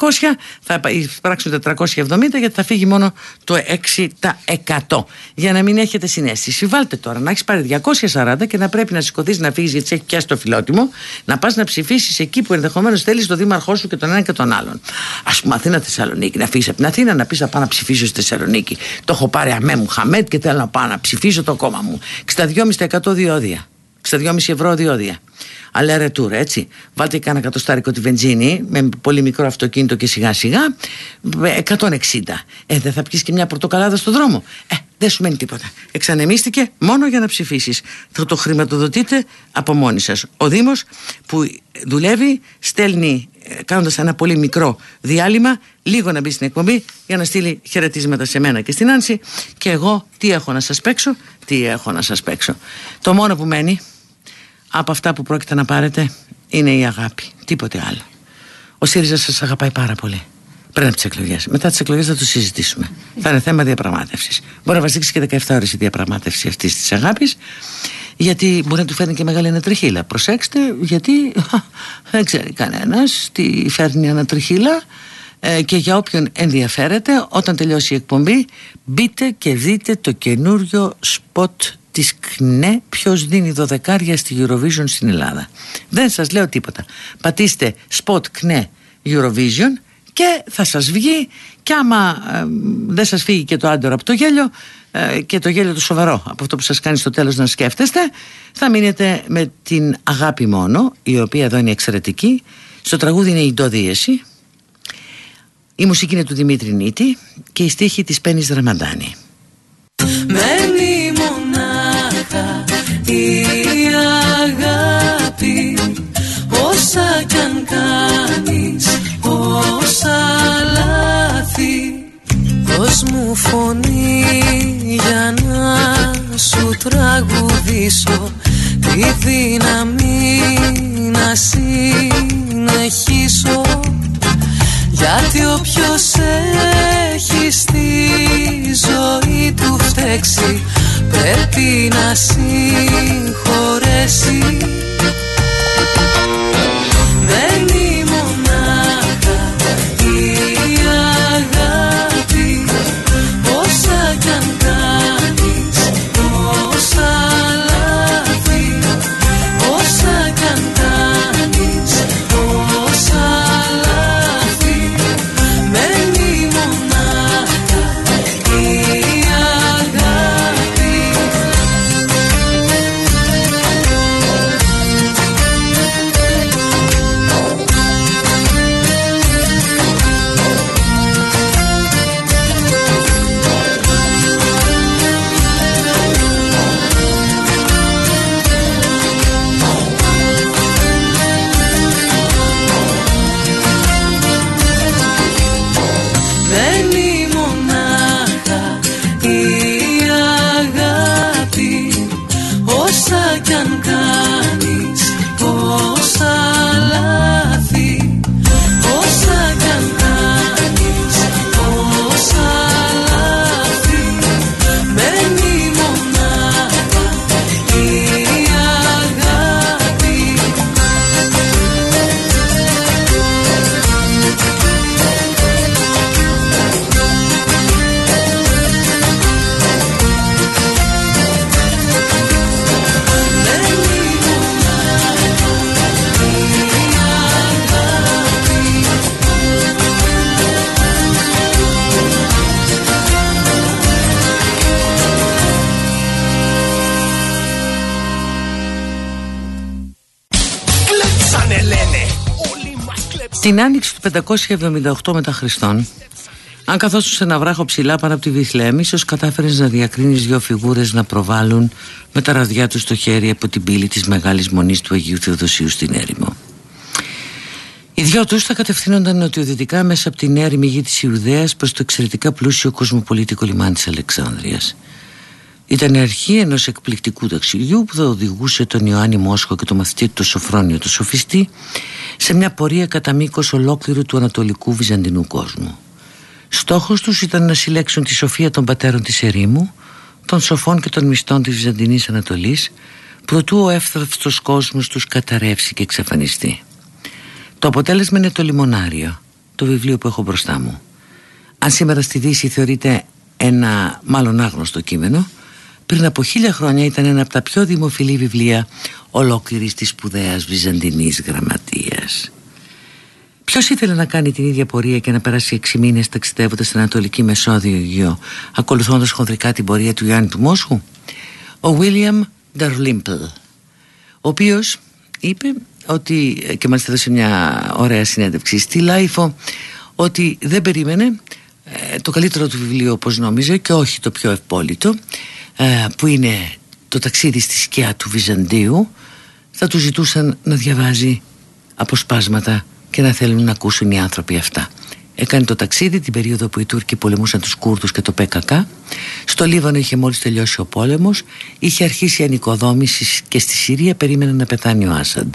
θα πράξουν 470 γιατί θα φύγει μόνο το 6%. Για να μην έχετε συνέστηση. Βάλτε τώρα να έχεις πάρει 240 και να πρέπει να σηκωθείς να φύγεις γιατί έχει πιάσει το φιλότιμο, να πας να ψηφίσεις εκεί που ενδεχομένως θέλεις τον δήμαρχό σου και τον ένα και τον άλλον. Α πούμε Αθήνα Θεσσαλονίκη, να φύγεις από την Αθήνα να πεις να πάω να ψηφίσω στη Θεσσαλονίκη. Το έχω πάρει αμέ μου χαμέτ και θέλω να πάω να ψηφίσω το κόμμα μου. 62,5% διόδια. 62,5 ευρώ διόδια. Αλλά ρετούρ, έτσι. Βάλτε κάνα κατοστάρικο τη βενζίνη με πολύ μικρό αυτοκίνητο και σιγά σιγά. 160. Ε, δεν θα πιεις και μια πορτοκαλάδα στο δρόμο. Ε, δεν σου μένει τίποτα. Εξανεμίστηκε μόνο για να ψηφίσεις. Θα το χρηματοδοτείτε από μόνοι σας. Ο Δήμος που δουλεύει στέλνει κάνοντας ένα πολύ μικρό διάλειμμα, λίγο να μπει στην εκπομπή για να στείλει χαιρετίσματα σε μένα και στην Άνση. Και εγώ τι έχω να σας παίξω, τι έχω να σας παίξω. Το μόνο που μένει από αυτά που πρόκειται να πάρετε είναι η αγάπη, τίποτε άλλο. Ο ΣΥΡΙΖΑ σας αγαπάει πάρα πολύ. Πριν από τις εκλογές. Μετά τις εκλογές θα το συζητήσουμε. Θα είναι θέμα διαπραγμάτευσης. Μπορεί να βασίξει και 17 ώρες η διαπραγμάτευση αυτής της αγάπης, γιατί μπορεί να του φέρνει και μεγάλη ανατριχίλα. Προσέξτε, γιατί δεν ξέρει κανένας τι φέρνει ανατριχίλα. Ε, και για όποιον ενδιαφέρεται, όταν τελειώσει η εκπομπή, μπείτε και δείτε το καινούριο σποτ της ΚΝΕ ποιος δίνει δωδεκάρια στη Eurovision στην Ελλάδα. Δεν σας λέω τίποτα. Πατήστε spot ΚΝΕ Eurovision και θα σας βγει και άμα ε, δεν σας φύγει και το άντορο από το γέλιο ε, και το γέλιο το σοβαρό από αυτό που σας κάνει στο τέλος να σκέφτεστε θα μείνετε με την αγάπη μόνο η οποία εδώ είναι εξαιρετική στο τραγούδι είναι η ντοδίεση η μουσική είναι του Δημήτρη Νίτη και η στίχη της Πένης Δραμαντάνη μονάχα η αγάπη Όσα κι αν κάνεις όσα λάθη. Δώσ' μου φωνή για να σου τραγουδήσω Τη δύναμη να συνεχίσω. Γιατί όποιος έχει στη ζωή του φταίξει Πρέπει να συγχωρέσει Την άνοιξη του 578 μετά Χριστόν, αν καθόσουν σε ένα βράχο ψηλά πάνω από τη Βιθλέμ, ίσως κατάφερες να διακρίνεις δύο φιγούρες να προβάλλουν με τα ραδιά τους στο χέρι από την πύλη της μεγάλης μονής του Αγίου Θεοδοσίου στην έρημο. Οι δυο τους θα κατευθύνονταν νοτιοδυτικά μέσα από την έρημη γη της Ιουδαίας προς το εξαιρετικά πλούσιο κοσμοπολίτικο λιμάνι της Αλεξάνδρεια. Ήταν η αρχή ενός εκπληκτικού ταξιδιού που θα οδηγούσε τον Ιωάννη Μόσχο και τον μαθητή του το Σοφρόνιο το Σοφιστή σε μια πορεία κατά μήκος ολόκληρου του ανατολικού βυζαντινού κόσμου. Στόχος τους ήταν να συλλέξουν τη σοφία των πατέρων της ερήμου, των σοφών και των μισθών της Βυζαντινής Ανατολής, προτού ο εύθραυστος κόσμος τους καταρρεύσει και εξαφανιστεί. Το αποτέλεσμα είναι το λιμονάριο, το βιβλίο που έχω μπροστά μου. Αν σήμερα στη Δύση θεωρείται ένα μάλλον άγνωστο κείμενο, πριν από χίλια χρόνια ήταν ένα από τα πιο δημοφιλή βιβλία ολόκληρης της σπουδαίας βυζαντινής γραμματείας. Ποιος ήθελε να κάνει την ίδια πορεία και να περάσει έξι μήνες ταξιδεύοντας στην Ανατολική Μεσόγειο, ακολουθώντας χονδρικά την πορεία του Ιωάννη του Μόσχου, ο William Dalrymple, ο οποίος είπε ότι, και μάλιστα έδωσε μια ωραία συνέντευξη στη LiFO, ότι δεν περίμενε ε, το καλύτερο του βιβλίο όπως νόμιζε και όχι το πιο ευπώλητο, ε, που είναι το ταξίδι στη σκιά του Βυζαντίου, θα τους ζητούσαν να διαβάζει αποσπάσματα και να θέλουν να ακούσουν οι άνθρωποι αυτά. Έκανε το ταξίδι την περίοδο που οι Τούρκοι πολεμούσαν τους Κούρδους και το ΠΚΚ. Στο Λίβανο είχε μόλις τελειώσει ο πόλεμος, είχε αρχίσει η ανοικοδόμηση και στη Συρία περίμενε να πεθάνει ο Άσαντ.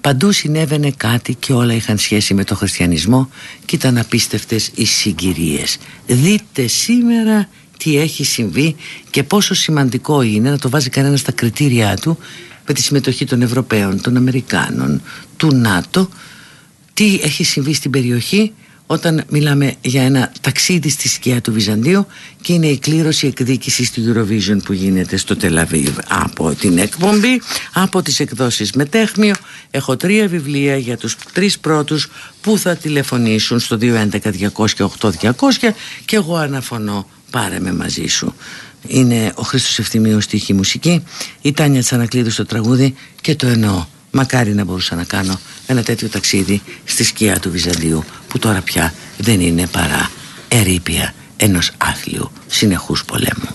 Παντού συνέβαινε κάτι και όλα είχαν σχέση με το χριστιανισμό και ήταν απίστευτες οι συγκυρίες. Δείτε σήμερα τι έχει συμβεί και πόσο σημαντικό είναι να το βάζει κανένας στα κριτήριά του με τη συμμετοχή των Ευρωπαίων, των Αμερικάνων, του ΝΑΤΟ. Τι έχει συμβεί στην περιοχή όταν μιλάμε για ένα ταξίδι στη σκιά του Βυζαντίου και είναι η κλήρωση εκδίκησης του Eurovision που γίνεται στο Τελαβίβ από την εκπομπή, από τις εκδόσεις Μετέχμιο έχω τρία βιβλία για τους τρεις πρώτους που θα τηλεφωνήσουν στο 211 200 8200 και εγώ αναφωνώ πάρε με μαζί σου είναι ο Χρήστος Ευθυμίου στίχη μουσική η Τάνια Τσανακλείδου στο τραγούδι και το εννοώ Μακάρι να μπορούσα να κάνω ένα τέτοιο ταξίδι στη σκιά του Βυζαντίου που τώρα πια δεν είναι παρά ερήπια ενός άθλιου συνεχούς πολέμου.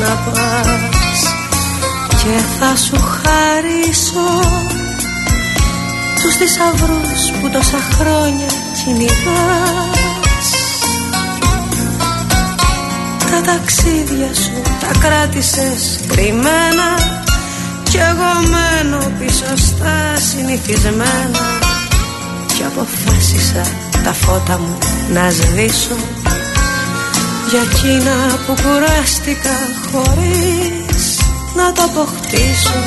Να πας. Και θα σου χαρίσω τους θησαυρούς που τόσα χρόνια κυνηγάς. Τα ταξίδια σου τα κράτησες κρυμμένα κι εγώ μένω πίσω στα συνηθισμένα και αποφάσισα τα φώτα μου να σβήσω. Για εκείνα που κουράστηκα χωρίς να το αποκτήσω.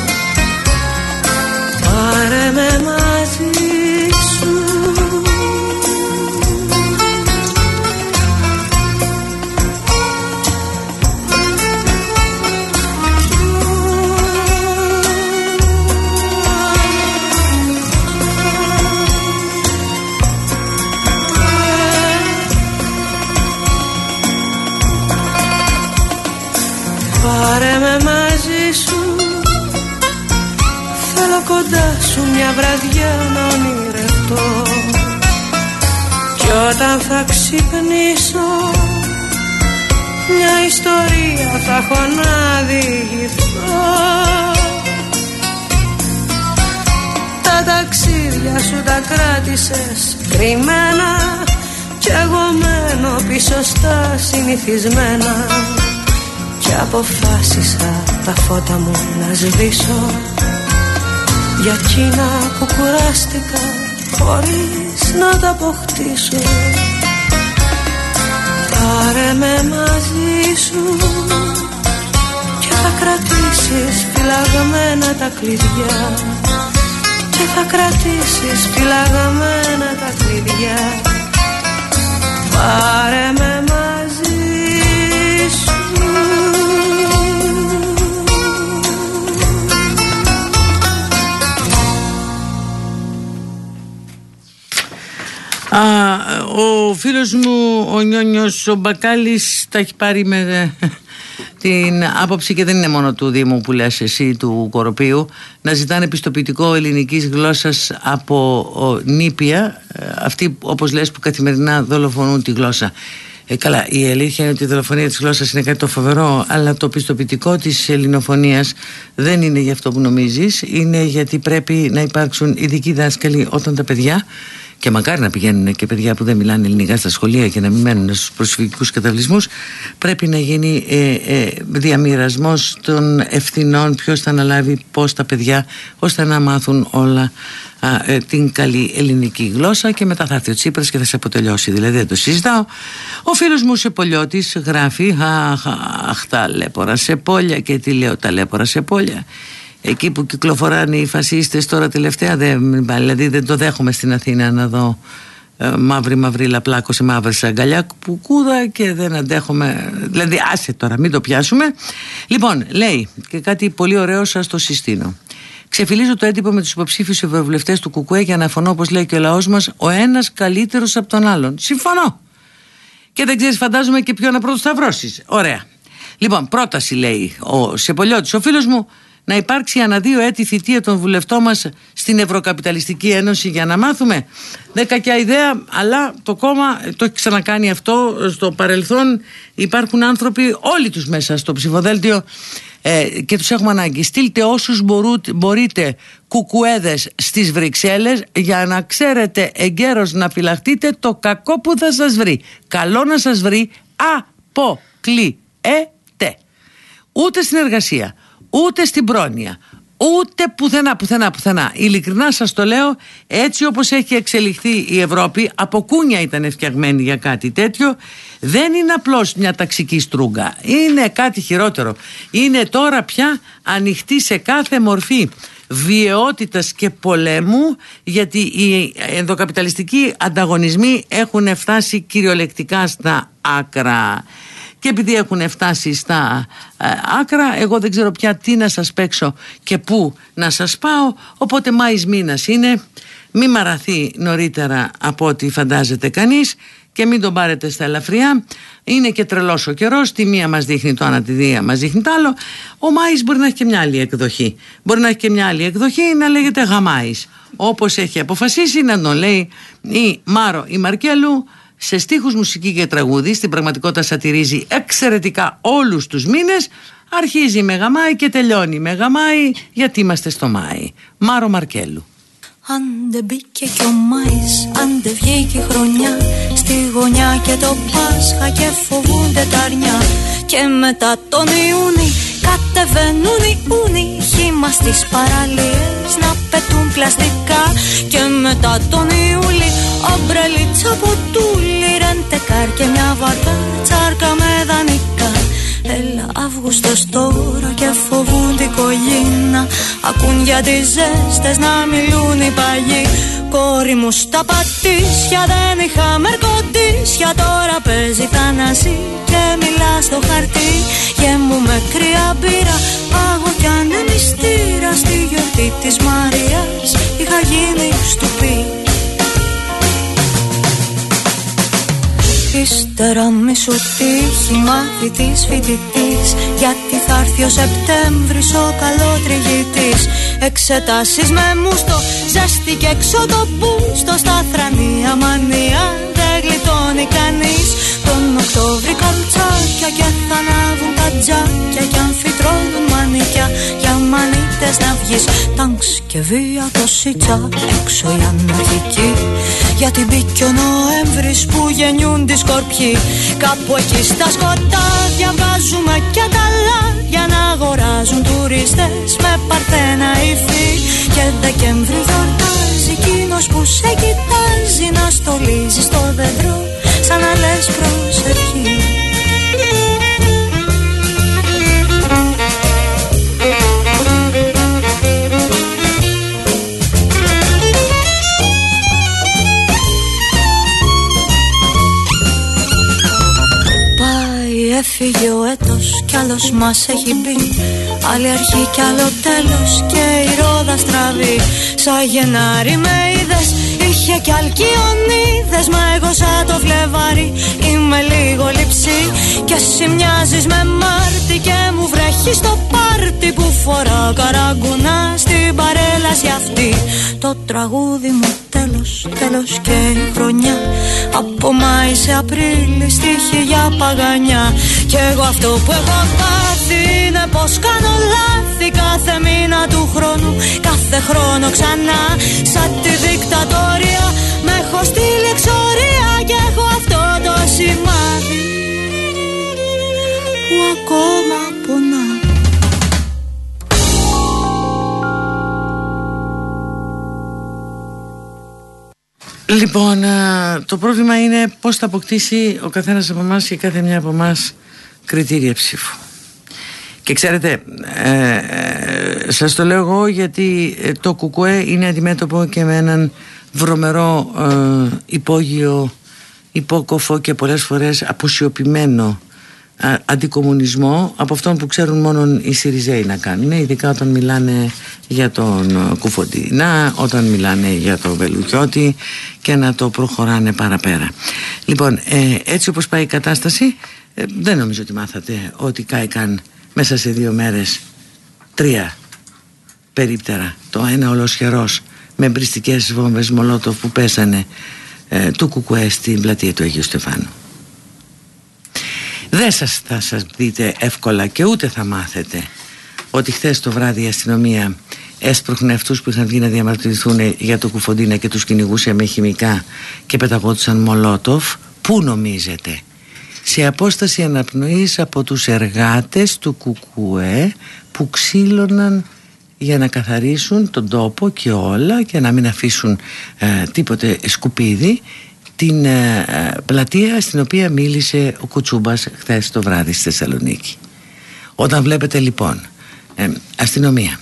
Πάρε με μαζί κοντά σου μια βραδιά να ονειρευτώ. Κι όταν θα ξυπνήσω μια ιστορία θα έχω να διηγηθώ. Τα ταξίδια σου τα κράτησες κρυμμένα κι εγώ μένω πίσω στα συνηθισμένα. Και αποφάσισα τα φώτα μου να σβήσω για εκείνα που κουράστηκα χωρίς να τα αποκτήσω. Πάρε με μαζί σου και θα κρατήσεις φυλαγμένα τα κλειδιά. Και θα κρατήσεις φυλαγμένα τα κλειδιά. Πάρε με ο φίλος μου ο Νιόνιος ο Μπακάλης τα έχει πάρει με ε, την άποψη και δεν είναι μόνο του Δήμου που λες εσύ του Κοροπίου να ζητάνε πιστοποιητικό ελληνικής γλώσσας από νήπια. Ε, αυτοί όπως λες που καθημερινά δολοφονούν τη γλώσσα. Ε, καλά, η αλήθεια είναι ότι η δολοφονία της γλώσσας είναι κάτι το φοβερό αλλά το πιστοποιητικό της ελληνοφωνίας δεν είναι για αυτό που νομίζεις. Είναι γιατί πρέπει να υπάρξουν ειδικοί δάσκαλοι όταν τα παιδιά και μακάρι να πηγαίνουν και παιδιά που δεν μιλάνε ελληνικά στα σχολεία και να μην μένουν στους προσφυγικούς καταβλισμούς πρέπει να γίνει ε, ε, διαμοιρασμός των ευθυνών ποιος θα αναλάβει πώς τα παιδιά ώστε να μάθουν όλα ε, την καλή ελληνική γλώσσα. Και μετά θα έρθει ο Τσίπρας και θα σε αποτελειώσει. Δηλαδή δεν το συζητάω. Ο φίλος μου σε Πολιώτης γράφει αχ, αχ ταλέπορα σε πόλια και τι λέω ταλέπορα σε πόλια εκεί που κυκλοφοράνε οι φασίστες τώρα τελευταία δεν, δηλαδή δεν το δέχομαι στην Αθήνα να δω ε, μαύρη μαύρη λαπλάκο σε μαύρη αγκαλιά που κούδα και δεν αντέχομαι δηλαδή άσε τώρα μην το πιάσουμε λοιπόν λέει και κάτι πολύ ωραίο σας το συστήνω Ξεφυλίζω το έντυπο με τους υποψήφιους ευρωβουλευτές του Κουκουέ για να φωνώ, όπως λέει και ο λαός μας, ο ένας καλύτερος από τον άλλον. Συμφωνώ. Και δεν ξέρεις, φαντάζομαι και ποιο να πρωτοσταυρώσει. Ωραία. Λοιπόν, πρόταση λέει ο Σεπολιώτης, ο φίλος μου, να υπάρξει ανά δύο έτη θητεία των βουλευτών μας στην Ευρωκαπιταλιστική Ένωση για να μάθουμε. Δεκακιά ιδέα, αλλά το κόμμα το έχει ξανακάνει αυτό στο παρελθόν. Υπάρχουν άνθρωποι όλοι τους μέσα στο ψηφοδέλτιο ε, και τους έχουμε ανάγκη. Στείλτε όσους μπορείτε κουκουέδες στις Βρυξέλλες για να ξέρετε εγκαίρως να φυλαχτείτε το κακό που θα σας βρει. Καλό να σας βρει αποκλειέται. Ούτε στην εργασία, ούτε στην πρόνοια, ούτε πουθενά, πουθενά, πουθενά. Ειλικρινά σας το λέω, έτσι όπως έχει εξελιχθεί η Ευρώπη, από κούνια ήταν φτιαγμένη για κάτι τέτοιο, δεν είναι απλώς μια ταξική στρούγκα, είναι κάτι χειρότερο. Είναι τώρα πια ανοιχτή σε κάθε μορφή βιαιότητας και πολέμου γιατί οι ενδοκαπιταλιστικοί ανταγωνισμοί έχουν φτάσει κυριολεκτικά στα άκρα και επειδή έχουν φτάσει στα ε, άκρα εγώ δεν ξέρω πια τι να σας παίξω και πού να σας πάω. Οπότε Μάης μήνας είναι. Μη μαραθεί νωρίτερα από ό,τι φαντάζεται κανείς και μην τον πάρετε στα ελαφριά. Είναι και τρελός ο καιρός. Τη μία μας δείχνει το ένα τη μία μας δείχνει το άλλο. Ο Μάης μπορεί να έχει και μια άλλη εκδοχή. Μπορεί να έχει και μια άλλη εκδοχή να λέγεται Γαμάης. Όπως έχει αποφασίσει να τον λέει η Μάρο η Μαρκέλου σε στίχους μουσική και τραγούδι στην πραγματικότητα σατυρίζει εξαιρετικά όλους τους μήνες. Αρχίζει με γαμάι και τελειώνει με γαμάι γιατί είμαστε στο Μάη. Μάρο Μαρκέλου. Αν δεν μπήκε κι ο Μάης, αν δεν βγήκε η χρονιά Στη γωνιά και το Πάσχα και φοβούνται τα αρνιά. Και μετά τον Ιούνι κατεβαίνουν οι ούνοι. Χήμα στις παραλίες να πετούν πλαστικά. Και μετά τον Ιούλη ομπρελίτσα ποτούλι Ρεντεκάρ και μια βαρδά τσάρκα με δανεικά. Έλα Αύγουστος τώρα και φοβούν την κογίνα Ακούν για τις ζέστες να μιλούν οι παγιοί Κόρη μου στα πατήσια δεν είχα μερκοντήσια Τώρα παίζει θανάση και μιλά στο χαρτί. Και μου με κρύα μπύρα πάγω κι αν μυστήρα. Στη γιορτή της Μαρίας είχα γίνει στουπί Ύστερα μη σου τύχει μάθητης φοιτητής. Γιατί θα έρθει ο Σεπτέμβρης ο καλοτριγητής. Εξετάσεις με μουστο, ζέστη και έξω το μπούστο Στα θρανία μανία δεν γλιτώνει κανείς. Τον Οκτώβρη καλτσάκια και θα ανάβουν τα τζάκια Κι αν φυτρώνουν μανίκια. Για μανίτες να βγεις Τάγκς και βία το σίτσα έξω η αναρχική Γιατί μπήκε ο Νοέμβρης που γεννιούν τις σκορπιοί Κάπου εκεί στα σκοτάδια βάζουμε και τα λάδια Να αγοράζουν τουρίστες με παρθένα υφή. Και Δεκέμβρη γιορτάζει εκείνος που σε κοιτάζει Να στολίζεις στο δέντρο σαν να λες προσευχή Έφυγε ο έτος κι άλλος μας έχει μπει. Άλλη αρχή κι άλλο τέλος και η ρόδα στραβή. Σαν Γενάρη με είδες είχε κι αλκιονίδες. Μα εγώ σαν το Φλεβάρι είμαι λίγο λυψή Και εσύ μοιάζεις με Μάρτι και μου βρέχεις στο πάρτι Που φοράω καραγκουνά στην παρέλαση αυτή. Το τραγούδι μου τέλος, τέλος και η χρονιά. Από Μάη σε Απρίλη στοίχη για παγανιά. Κι εγώ αυτό που έχω πάθει είναι πως κάνω λάθη Κάθε μήνα του χρόνου, κάθε χρόνο ξανά Σαν τη δικτατορία με έχω στείλει εξορία Και έχω αυτό το σημάδι. Που ακόμα Λοιπόν, το πρόβλημα είναι πώς θα αποκτήσει ο καθένας από εμάς και κάθε μια από εμάς κριτήρια ψήφου. Και ξέρετε, ε, ε, σας το λέω εγώ γιατί ε, το κουκουέ είναι αντιμέτωπο και με έναν βρωμερό ε, υπόγειο, υπόκοφο και πολλές φορές αποσιωπημένο αντικομουνισμό από αυτόν που ξέρουν μόνο οι Σιριζέοι να κάνουν ειδικά όταν μιλάνε για τον Κουφοντίνα όταν μιλάνε για τον Βελουχιώτη και να το προχωράνε παραπέρα λοιπόν ε, έτσι όπως πάει η κατάσταση Ε, δεν νομίζω ότι μάθατε ότι κάηκαν μέσα σε δύο μέρες τρία περίπτερα. Το ένα ολοσχερός με μπριστικές βόμβες μολότοφ που πέσανε ε, του Κουκουέ στην πλατεία του Αγίου Στεφάνου. Δεν σας θα σας δείτε εύκολα και ούτε θα μάθετε ότι χθες το βράδυ η αστυνομία έσπροχνε αυτούς που είχαν βγει να διαμαρτυρηθούν για το κουφοντίνα και τους κυνηγούσε με χημικά και πεταγόντουσαν μολότοφ. Πού νομίζετε; Σε απόσταση αναπνοής από τους εργάτες του Κουκουέ που ξύλωναν για να καθαρίσουν τον τόπο και όλα και να μην αφήσουν ε, τίποτε σκουπίδι την ε, ε, πλατεία στην οποία μίλησε ο Κουτσούμπας χθες το βράδυ στη Θεσσαλονίκη. Όταν βλέπετε λοιπόν αστυνομία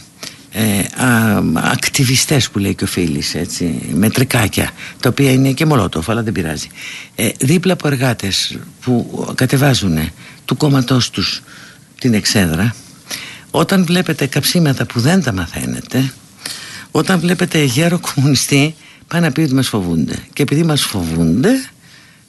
ε, α, ακτιβιστές που λέει και ο Φίλης έτσι, με τρικάκια τα οποία είναι και μολότοφ αλλά δεν πειράζει ε, δίπλα από εργάτες που κατεβάζουν του κόμματός τους την εξέδρα όταν βλέπετε καψίματα που δεν τα μαθαίνετε όταν βλέπετε γέρο κομμουνιστή πάνε να πει ότι μας φοβούνται και επειδή μας φοβούνται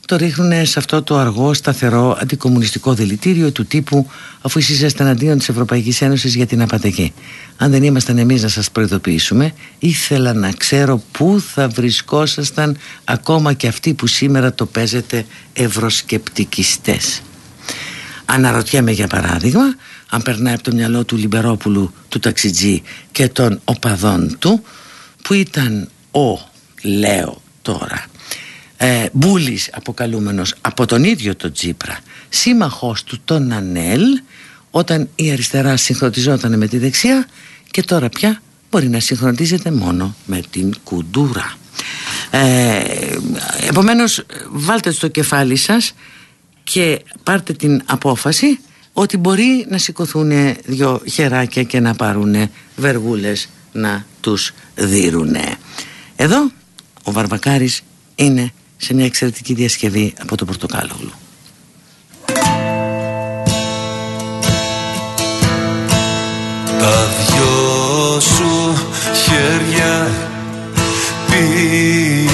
το ρίχνουν σε αυτό το αργό, σταθερό, αντικομουνιστικό δηλητήριο του τύπου αφού εσείς είσαστε εναντίον της Ευρωπαϊκής Ένωσης για την απατακή. Αν δεν ήμασταν εμείς να σας προειδοποιήσουμε, ήθελα να ξέρω πού θα βρισκόσασταν ακόμα και αυτοί που σήμερα το παίζετε ευρωσκεπτικιστές. Αναρωτιέμαι για παράδειγμα, αν περνάει από το μυαλό του Λιμπερόπουλου, του ταξιτζή και των οπαδών του, που ήταν ο, λέω τώρα, ε, Μπούλης αποκαλούμενος από τον ίδιο τον Τζίπρα σύμμαχός του τον Ανέλ όταν η αριστερά συγχρονιζόταν με τη δεξιά και τώρα πια μπορεί να συγχρονίζεται μόνο με την κουντούρα. Ε, επομένως βάλτε στο κεφάλι σας και πάρτε την απόφαση ότι μπορεί να σηκωθούν δυο χεράκια και να πάρουν βεργούλες να τους δίρουνε. Εδώ ο Βαρβακάρης είναι σε μια εξαιρετική διασκευή από το Πορτοκάλογλου. Τα δυο σου χέρια πήρανε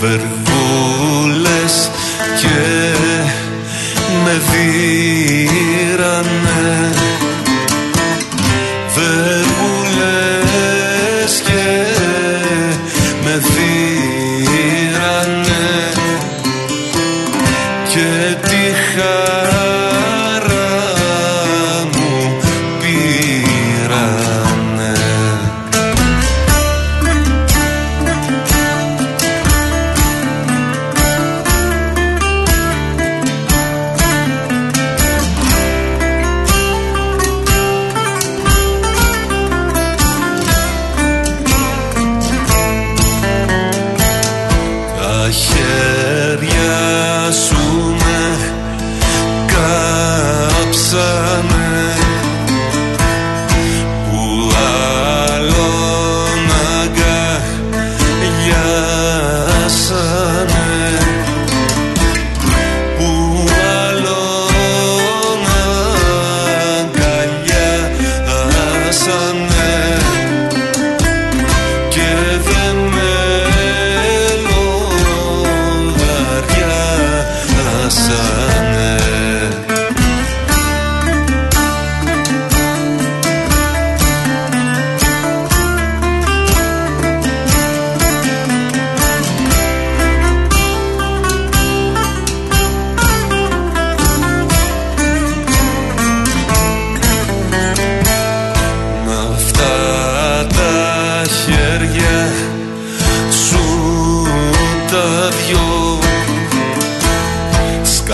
βεργούλες και με δίρανε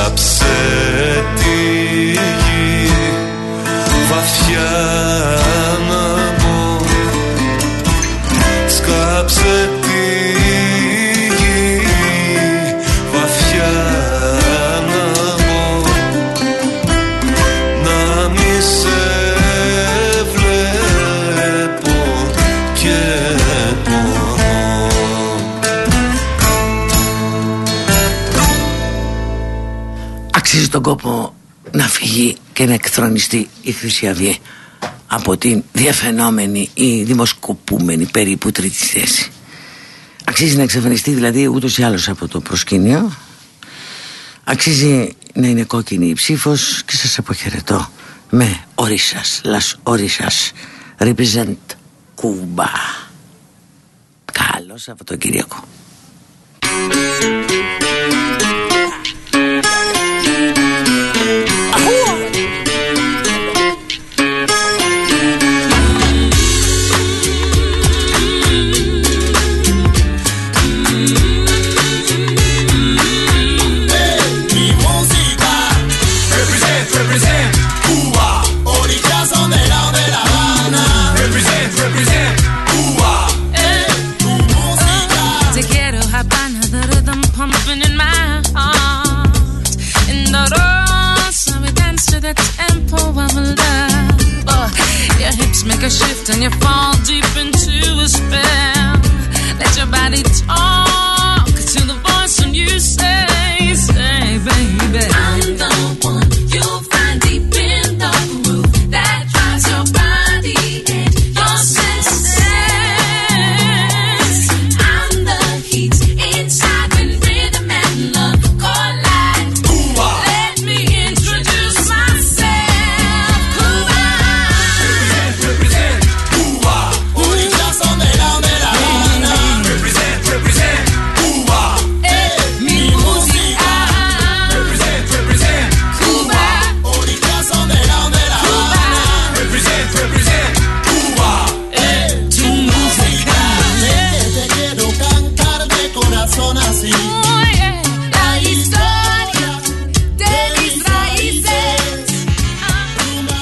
ups. Και να εκθρονιστεί η Χρυσή Αυγή από την διαφαινόμενη ή δημοσκοπούμενη περίπου τρίτη θέση. Αξίζει να εξαφανιστεί δηλαδή ούτως ή άλλως από το προσκήνιο Αξίζει να είναι κόκκινη η ψήφος και σας αποχαιρετώ με ορίσας, λας ορίσας, represent Cuba. Καλό Σαββατοκύριακο. Shift and you fall deep into a spell. Let your body talk